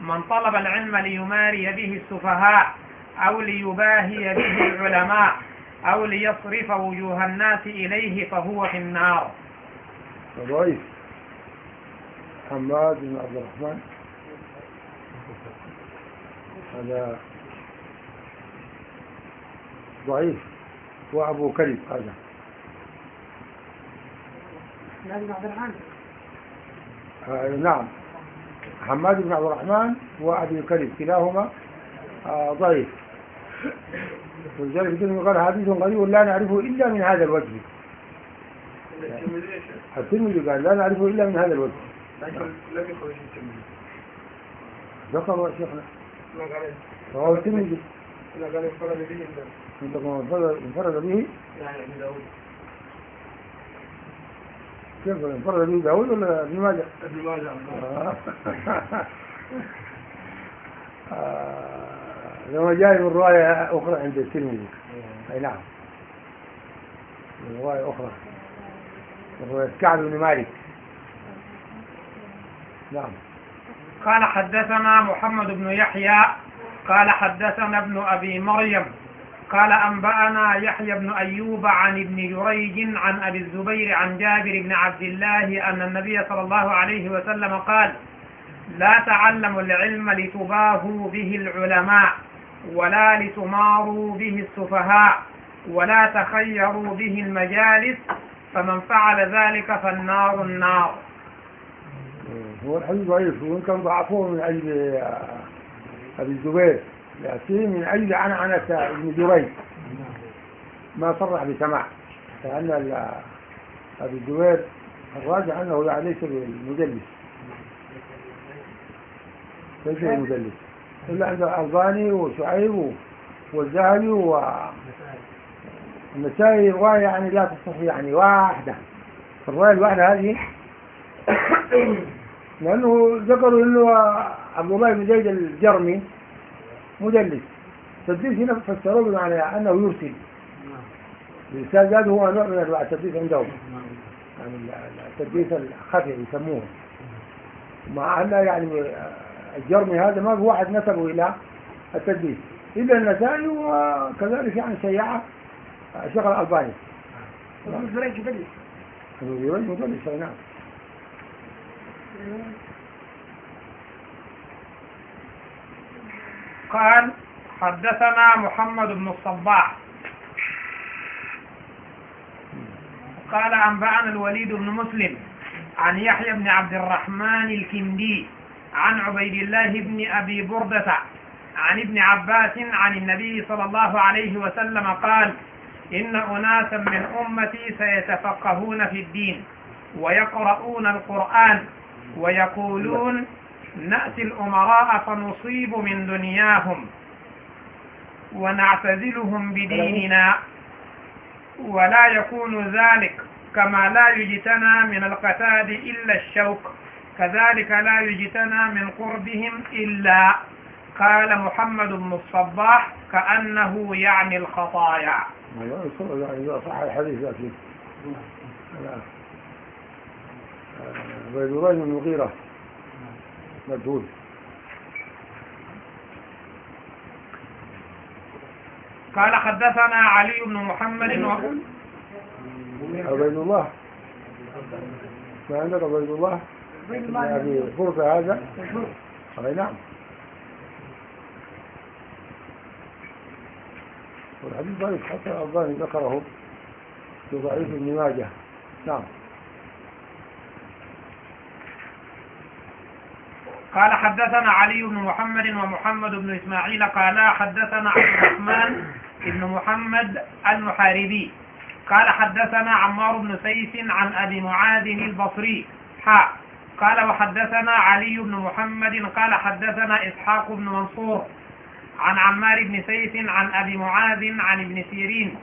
من طلب العلم ليماري به السفهاء أو ليباهي به العلماء أو ليصرف وجوه الناس إليه فهو في النار. ضعيف. حماد بن عبد الرحمن. هذا ضعيف. وأبو كريم هذا. لازم عبد الرحمن. آه نعم. حماد بن عبد الرحمن وأبي كريم كلاهما آه ضعيف. ولذلك الترمذي قال حديث غريب لا نعرفه إلا من هذا الوجه. الترمذي قال لا نعرفه إلا من هذا الوجه. لم يخرج الترمذي ذكر شيخنا. رواه الترمذي. ما قال انفرد به انفرد به. يعني ابن داود. كيف انفرد به داود ولا ابن ماجه؟ ابن ماجه. آه. لما جاء من رواية أخرى عند الترمذي. أي نعم. من رواية أخرى. رواية كعب بن مالك. نعم. قال حدثنا محمد بن يحيى قال حدثنا ابن أبي مريم. قال أنبأنا يحيى بن أيوب عن ابن جريج عن أبي الزبير عن جابر بن عبد الله أن النبي صلى الله عليه وسلم قال لا تعلموا العلم لتباهوا به العلماء ولا لتماروا به السفهاء ولا تخيروا به المجالس فمن فعل ذلك فالنار النار. هو الحديث ضعيف وإن كان ضعفوه من أجل أبي الزبير. لكن من أجل عنعنة ابن جريج. ما صرح بسماع. لأن أبي الزبير الراجع أنه يعني ليس بالمدلس. ليس بالمدلس. إلا عند الألباني وشعيب والذهبي والنسائي. رواية يعني لا تصح يعني واحدة. الرواية الواحدة هذه لأنه ذكروا أنه عبد الله بن زيد الجرمي مدلس. التدليس هنا فسروه بمعنى أنه يرسل. الإرسال هذا هو نوع من أنواع التدليس عندهم. يعني التدليس الخفي يسموه. مع أن يعني الجرمي هذا ما هو واحد نسبه إلى التدليس. إلا النسائي وكذلك يعني شيعة الشيخ الألباني. ابن جريج بدري يريد مدلس أي نعم. قال حدثنا محمد بن الصباح. قال أنبأنا الوليد بن مسلم عن يحيى بن عبد الرحمن الكندي عن عبيد الله بن أبي بردة عن ابن عباس عن النبي صلى الله عليه وسلم قال إن أناسا من أمتي سيتفقهون في الدين ويقرؤون القرآن ويقولون نأتي الأمراء فنصيب من دنياهم ونعتزلهم بديننا. ولا يكون ذلك كما لا يجتنى من القتاد إلا الشوك. كذلك لا يجتنى من قربهم إلا. قال محمد بن الصباح كأنه يعني الخطايا. إذا صح الحديث لكن آه، عبيد الله المغيرة. مجهول. قال حدثنا علي بن محمد و... عبيد الله. ما عندك عبيد الله. أبي فرقة هذا؟ أي نعم. والحديث ضعيف حتى الألباني ذكره في ضعيف ابن ماجه. نعم. قال حدثنا علي بن محمد ومحمد بن إسماعيل قالا حدثنا عبد الرحمن بن محمد المحاربي قال حدثنا عمار بن سيف عن أبي معاذ البصري حاء قال وحدثنا علي بن محمد قال حدثنا إسحاق بن منصور عن عمار بن سيف عن أبي معاذ عن ابن سيرين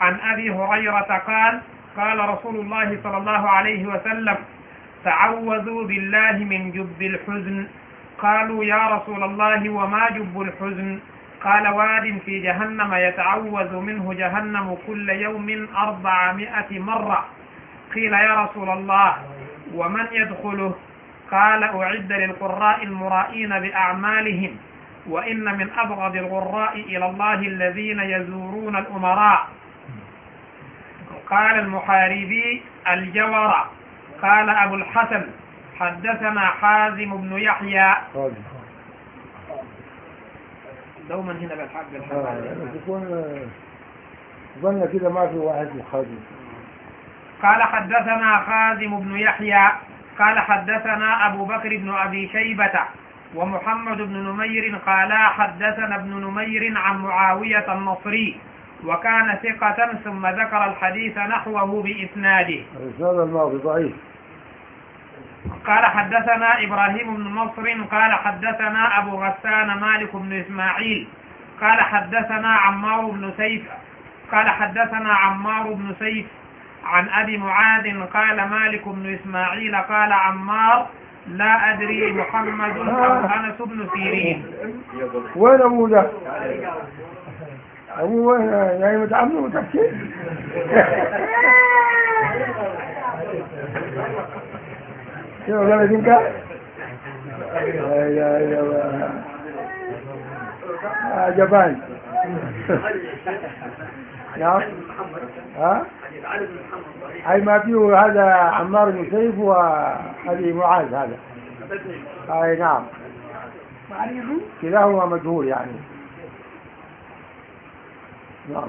عن أبي هريرة قال قال رسول الله صلى الله عليه وسلم تعوذوا بالله من جب الحزن. قالوا يا رسول الله وما جب الحزن؟ قال واد في جهنم يتعوذ منه جهنم كل يوم أربعمائة مرة. قيل يا رسول الله ومن يدخله؟ قال أعد للقراء المرائين بأعمالهم وإن من أبغض الغراء إلى الله الذين يزورون الأمراء. قال المحاربي الجور قال أبو الحسن حدثنا حازم بن يحيى. دوما هنا بالحق بالحق. يكون ظن كده ما في واحد مخادم قال حدثنا خازم بن يحيى. قال حدثنا أبو بكر بن أبي شيبة ومحمد بن نمير قالا حدثنا ابن نمير عن معاوية النصري وكان ثقة ثم ذكر الحديث نحوه بإسناده. الإسناد الماضي ضعيف. قال حدثنا إبراهيم بن نصر قال حدثنا أبو غسان مالك بن إسماعيل قال حدثنا عمار بن سيف قال حدثنا عمار بن سيف عن أبي معاذ قال مالك بن إسماعيل قال عمار لا أدري محمد أو أنس بن سيرين. وين أبوه ده؟ أبوه وين؟ يعني متعمل وتفكير؟ شنو قال انت؟ لا اله الا الله جبان. نعم. ها؟ أي ما فيه هذا عمار بن سيف وأبي معاذ هذا. أي نعم. كلاهما مجهول يعني. نعم.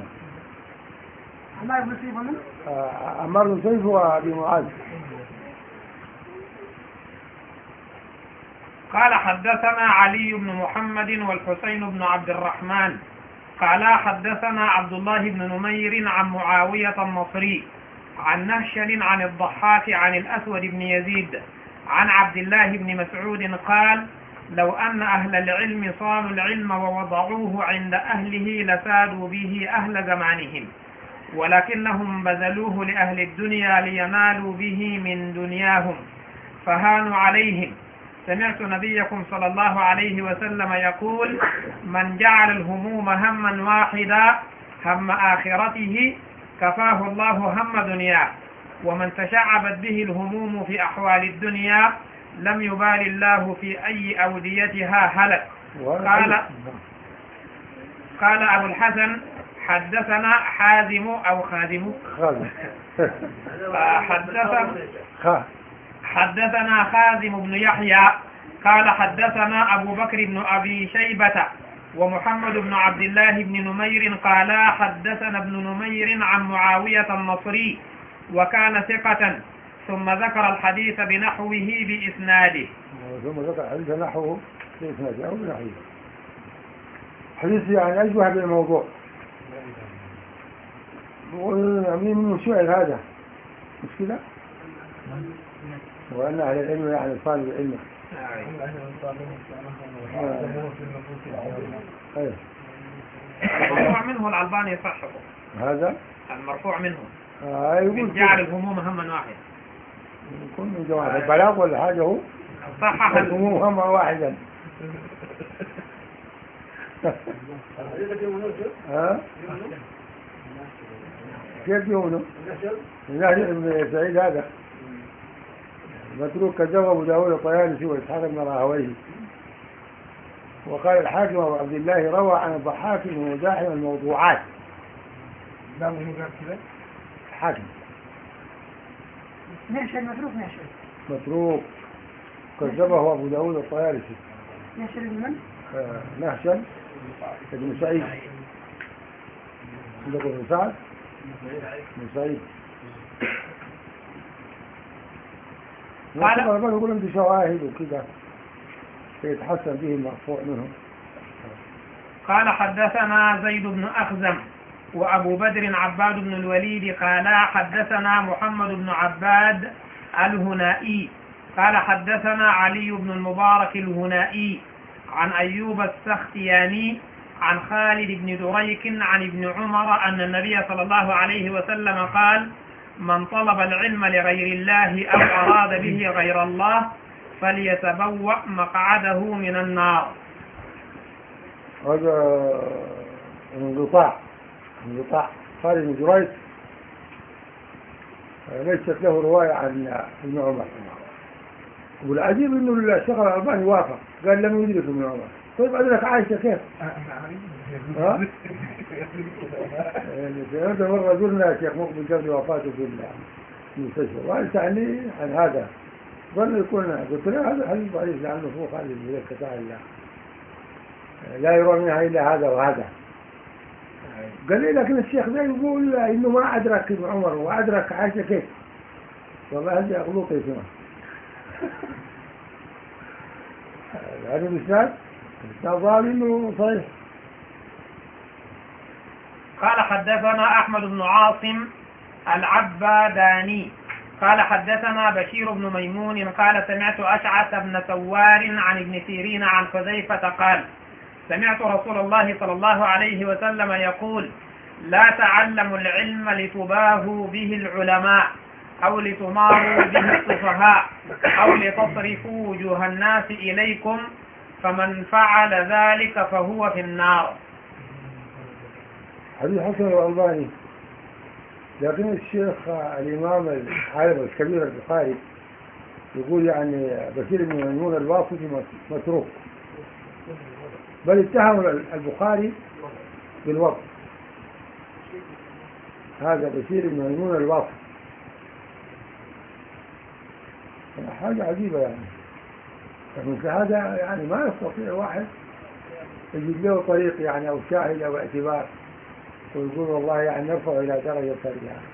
عمار بن سيف؟ آه، عمار بن سيف وأبي معاذ. قال حدثنا علي بن محمد والحسين بن عبد الرحمن. قالا حدثنا عبد الله بن نمير عن معاوية النصري عن نهشل عن الضحاك عن الأسود بن يزيد عن عبد الله بن مسعود قال لو أن أهل العلم صانوا العلم ووضعوه عند أهله لسادوا به أهل زمانهم ولكنهم بذلوه لأهل الدنيا لينالوا به من دنياهم فهانوا عليهم سمعت نبيكم صلى الله عليه وسلم يقول من جعل الهموم هما واحدا هم آخرته كفاه الله هم دنياه. ومن تشعبت به الهموم في أحوال الدنيا لم يبال الله في أي أوديتها هلك. قال قال أبو الحسن حدثنا حازم أو خازم. خازم. حدثنا حدثنا خازم بن يحيى قال حدثنا أبو بكر بن أبي شيبة ومحمد بن عبد الله بن نمير قالا حدثنا ابن نمير عن معاوية النصري وكان ثقة ثم ذكر الحديث بنحوه بإسناده. ثم ذكر حديث نحوه بإسناده أو بنحوه. حديث يعني أشبه بالموضوع. ومن من شعر هذا. مش كده؟ وأن أهل العلم يعني طالب العلم. المرفوع منه الألباني يصححه. هذا؟ المرفوع منه. آه يقول من جعل الهموم هما واحدا يكون من جواب البلاغ ولا حاجة هو؟ صحح الهموم هما واحدا. ها؟ كيف يونو النهج ابن سعيد هذا. متروك كذب أبو داود الطيالسي وإسحاق بن راهويه. وقال الحاكم أبو عبد الله روى عن الضحاك ومزاحم الموضوعات. ده مهم قال كده. الحاكم. نهشل متروك نهشل متروك كذبه أبو داود الطيالسي. بن من؟ آه، نهشل ابن سعيد. عندك ابن سعد؟ ابن سعيد. قال- قال يقول عندي شواهد وكذا. يتحسن به المرفوع منهم. قال حدثنا زيد بن أخزم وأبو بدر عباد بن الوليد قالا حدثنا محمد بن عباد الهنائي. قال حدثنا علي بن المبارك الهنائي عن أيوب السختياني عن خالد بن دريك عن ابن عمر أن النبي صلى الله عليه وسلم قال من طلب العلم لغير الله أو أراد به غير الله فليتبوأ مقعده من النار. هذا انقطاع انقطاع. خالد بن جريج ليست له رواية عن ابن عمر. والعجيب إنه الشيخ الألباني وافق قال لم يدرك ابن عمر. طيب أدرك عائشة كيف؟ يعني انت مره زرنا شيخ مقبل قبل وفاته في المستشفى. وقال سالني عن هذا؟ ظن يكون قلت له هذا حديث ضعيف هو خالد بن كتاب الله لا؟ يرى منها إلا هذا وهذا. قال لي لكن الشيخ ذا يقول إنه ما أدرك ابن عمر وأدرك عائشة كيف؟ والله هذه اغلوطه يسمى هذا الاسناد الاسناد ظاهر إنه صحيح. قال حدثنا أحمد بن عاصم العباداني. قال حدثنا بشير بن ميمون قال سمعت أشعث بن سوار عن ابن سيرين عن حذيفة قال سمعت رسول الله صلى الله عليه وسلم يقول لا تعلموا العلم لتباهوا به العلماء أو لتماروا به السفهاء أو لتصرفوا وجوه الناس إليكم فمن فعل ذلك فهو في النار. حديث حسن الألباني. لكن الشيخ الإمام العالم الكبير البخاري يقول يعني بشير بن ميمون الواسطي متروك. بل اتهم البخاري بالوصف هذا بشير بن ميمون الواسطي حاجة عجيبة يعني. مثل هذا يعني ما يستطيع واحد يجيب له طريق يعني أو شاهد أو اعتبار. ويقول والله يعني نرفع إلى درجة يعني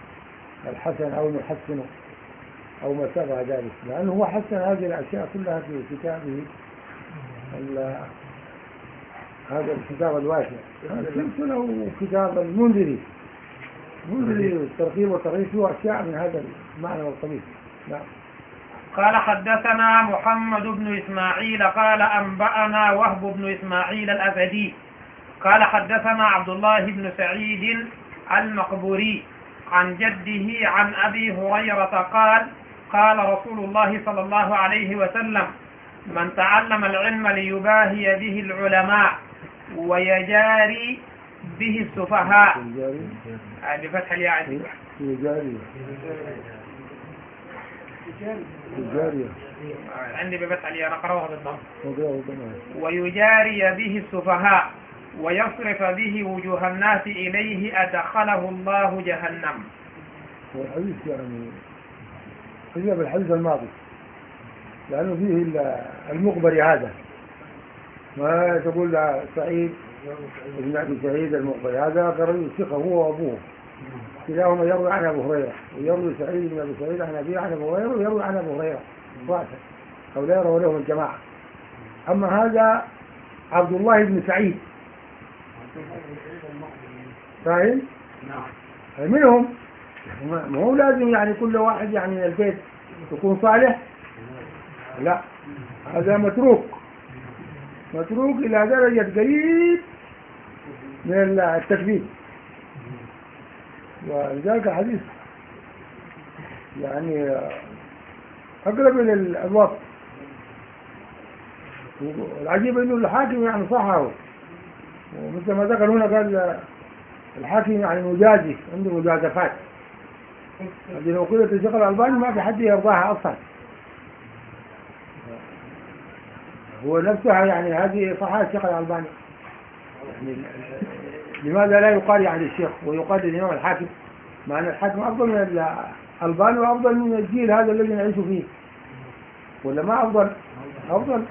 الحسن أو نحسنه أو ما شابه ذلك. لأنه هو حسن هذه الأشياء كلها في كتابه هذا الكتاب الواسع. سلسلة كتاب المنذري. منذري الترغيب والترغيب فيه أشياء من هذا المعنى والقبيل. نعم. قال حدثنا محمد بن إسماعيل قال أنبأنا وهب بن إسماعيل الأسدي قال حدثنا عبد الله بن سعيد المقبوري عن جده عن أبي هريرة قال قال رسول الله صلى الله عليه وسلم من تعلم العلم ليباهي به العلماء ويجاري به السفهاء. بفتح الياء يجاري. يجاري. عندي بفتح الياء نقرأها بالضم ويجاري به السفهاء. ويصرف به وجوه الناس إليه أدخله الله جهنم. والحديث يعني خلينا بالحديث الماضي. لأنه فيه المقبري هذا. ما تقول سعيد ابن أبي سعيد المقبري هذا كرجل ثقة هو وأبوه. كلاهما يروي عن أبو هريرة ويروي سعيد بن أبي سعيد عن أبيه عن أبو هريرة ويروي عن أبو هريرة. واحد أو لا يروي لهم الجماعة. أما هذا عبد الله بن سعيد. فاهم؟ نعم. منهم. ما هو لازم يعني كل واحد يعني من البيت يكون صالح؟ لا. هذا متروك. متروك إلى درجة قريب من التكذيب. ولذلك الحديث يعني أقرب إلى الوصف العجيب إنه الحاكم يعني صحه ومثل ما ذكر هنا قال الحاكم يعني مجازف عنده مجازفات. هذه لو قلت الشيخ الألباني ما في حد يرضاها أصلا. هو نفسها يعني هذه صحاح الشيخ الألباني. يعني لماذا لا يقال يعني الشيخ ويقال للإمام الحاكم؟ مع أن الحاكم أفضل من الألباني وأفضل من الجيل هذا الذي نعيش فيه. ولا ما أفضل؟ أفضل.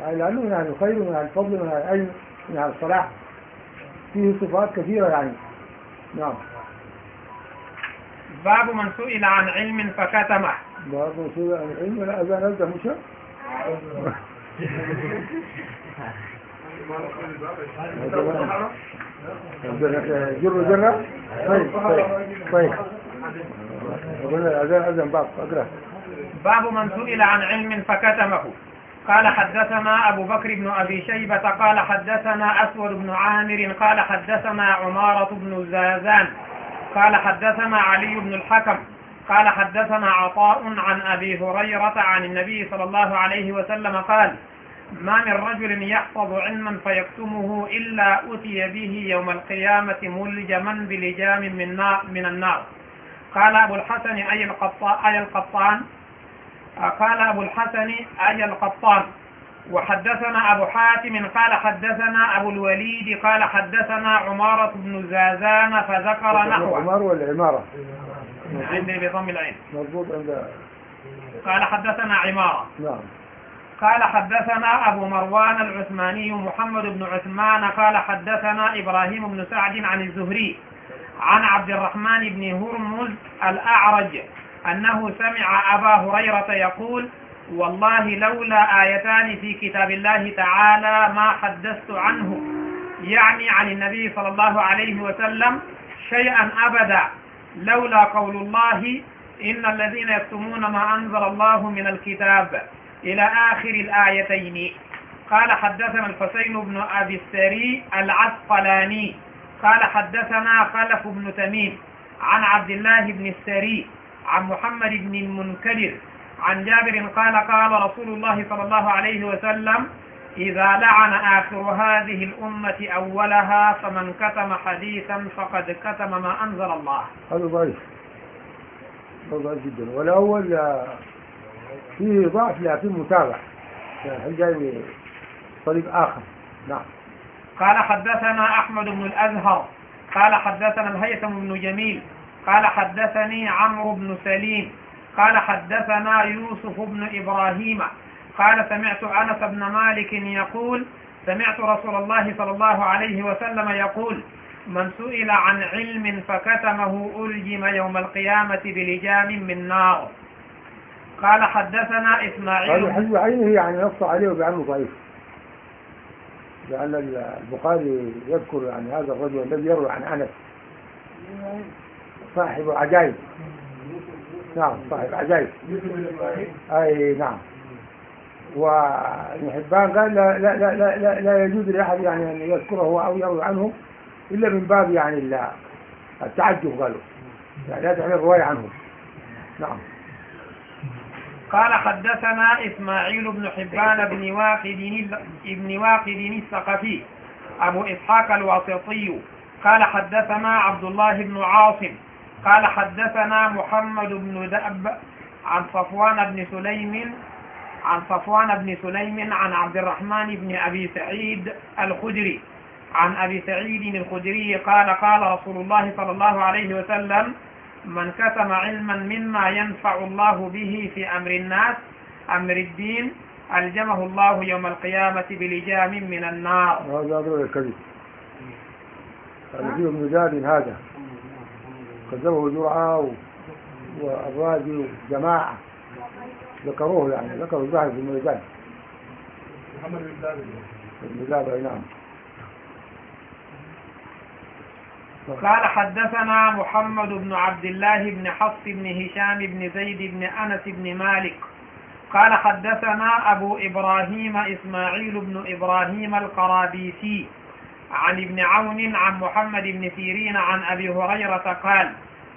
يعني لأنه من أهل الخير ومن أهل الفضل ومن أهل العلم. أهل الصلاح فيه صفات كثيرة يعني. نعم. باب من سئل عن علم فكتمه. باب من سئل عن علم لا أذان أبدا مشى جر جرة طيب طيب طيب. أذان أذان باب أقرأ. باب من سئل عن علم فكتمه. قال حدثنا أبو بكر بن أبي شيبة قال حدثنا أسود بن عامر قال حدثنا عمارة بن زازان قال حدثنا علي بن الحكم قال حدثنا عطاء عن أبي هريرة عن النبي صلى الله عليه وسلم قال ما من رجل يحفظ علما فيكتمه إلا أتي به يوم القيامة ملجما بلجام من, من النار. قال أبو الحسن أي القطان؟ قال أبو الحسن أي القطان. وحدثنا أبو حاتم قال حدثنا أبو الوليد قال حدثنا عمارة بن زازان فذكر نحوه. عمار ولا عمارة؟ عندي بضم العين. مضبوط عند قال حدثنا عمارة. نعم. قال حدثنا أبو مروان العثماني محمد بن عثمان قال حدثنا إبراهيم بن سعد عن الزهري عن عبد الرحمن بن هرمز الأعرج أنه سمع أبا هريرة يقول والله لولا آيتان في كتاب الله تعالى ما حدثت عنه يعني عن النبي صلى الله عليه وسلم شيئا أبدا لولا قول الله إن الذين يكتمون ما أنزل الله من الكتاب إلى آخر الآيتين. قال حدثنا الحسين بن أبي السري العسقلاني قال حدثنا خلف بن تميم عن عبد الله بن السري عن محمد بن المنكدر عن جابر قال قال رسول الله صلى الله عليه وسلم إذا لعن آخر هذه الأمة أولها فمن كتم حديثا فقد كتم ما أنزل الله. هذا ضعيف. هذا ضعيف جدا. والأول فيه ضعف لكن متابع. يعني جاي طريق آخر؟ نعم. قال حدثنا أحمد بن الأزهر قال حدثنا الهيثم بن جميل قال حدثني عمرو بن سليم قال حدثنا يوسف بن إبراهيم قال سمعت أنس بن مالك يقول سمعت رسول الله صلى الله عليه وسلم يقول من سئل عن علم فكتمه ألجم يوم القيامة بلجام من نار. قال حدثنا إسماعيل. حزب عينه يعني نص عليه وبعنه ضعيف. لأن البخاري يذكر يعني هذا الرجل الذي يروي عن أنس. صاحب عجائب. نعم صاحب عجائب. أي نعم. وابن حبان قال لا, لا, لا, لا, لا, لا يجوز لأحد يعني أن يذكره أو يروي عنه إلا من باب يعني ال- التعجب قالوا. يعني لا تحمل الرواية عنه نعم. قال حدثنا إسماعيل بن حبان بن واقد بن واقد الثقفي أبو إسحاق الواسطي. قال حدثنا عبد الله بن عاصم قال حدثنا محمد بن دأب عن صفوان بن سليم عن صفوان بن سليم عن عبد الرحمن بن أبي سعيد الخدري. عن أبي سعيد الخدري قال قال رسول الله صلى الله عليه وسلم من كتم علما مما ينفع الله به في أمر الناس أمر الدين ألجمه الله يوم القيامة بلجام من النار. هذا هذا الكذب. زاد هذا. كذبه جرعة و- والرازي وجماعة ذكروه يعني ذكروا الظاهر في الميزان. محمد بن أي نعم. قال حدثنا محمد بن عبد الله بن حفص بن هشام بن زيد بن أنس بن مالك. قال حدثنا أبو إبراهيم إسماعيل بن إبراهيم القرابيسي. عن ابن عون عن محمد بن سيرين عن أبي هريرة قال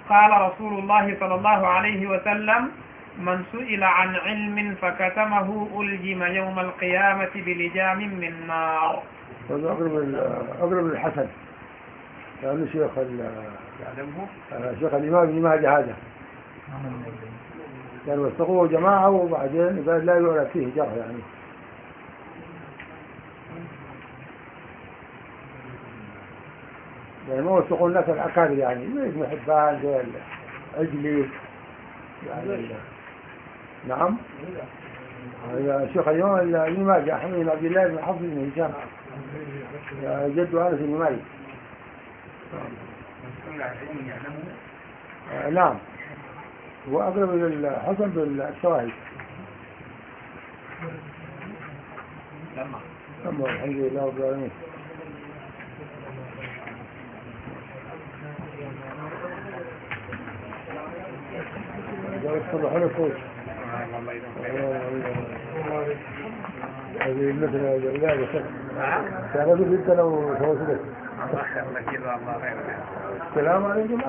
قال رسول الله صلى الله عليه وسلم من سئل عن علم فكتمه ألجم يوم القيامة بلجام من نار. هذا أقرب أقرب الحسن. لأنه شيخ ال- آه، شيخ الإمام ابن ماجه هذا. كان وثقوه جماعة وبعدين قال لا يعرف فيه جرح يعني. يعني ما وثقوا الناس الأكابر يعني زي ابن حبان زي العجلي يعني نعم. الشيخ الإمام ابن ماجه أحمد بن عبد الله بن حفص بن هشام. جد أنس بن مالك. آه، نعم. وأقرب إلى الحسن بالشواهد لما الحمد لله رب العالمين. الصبح على فوق هذه مثل الله الله خير السلام عليكم السلام عليكم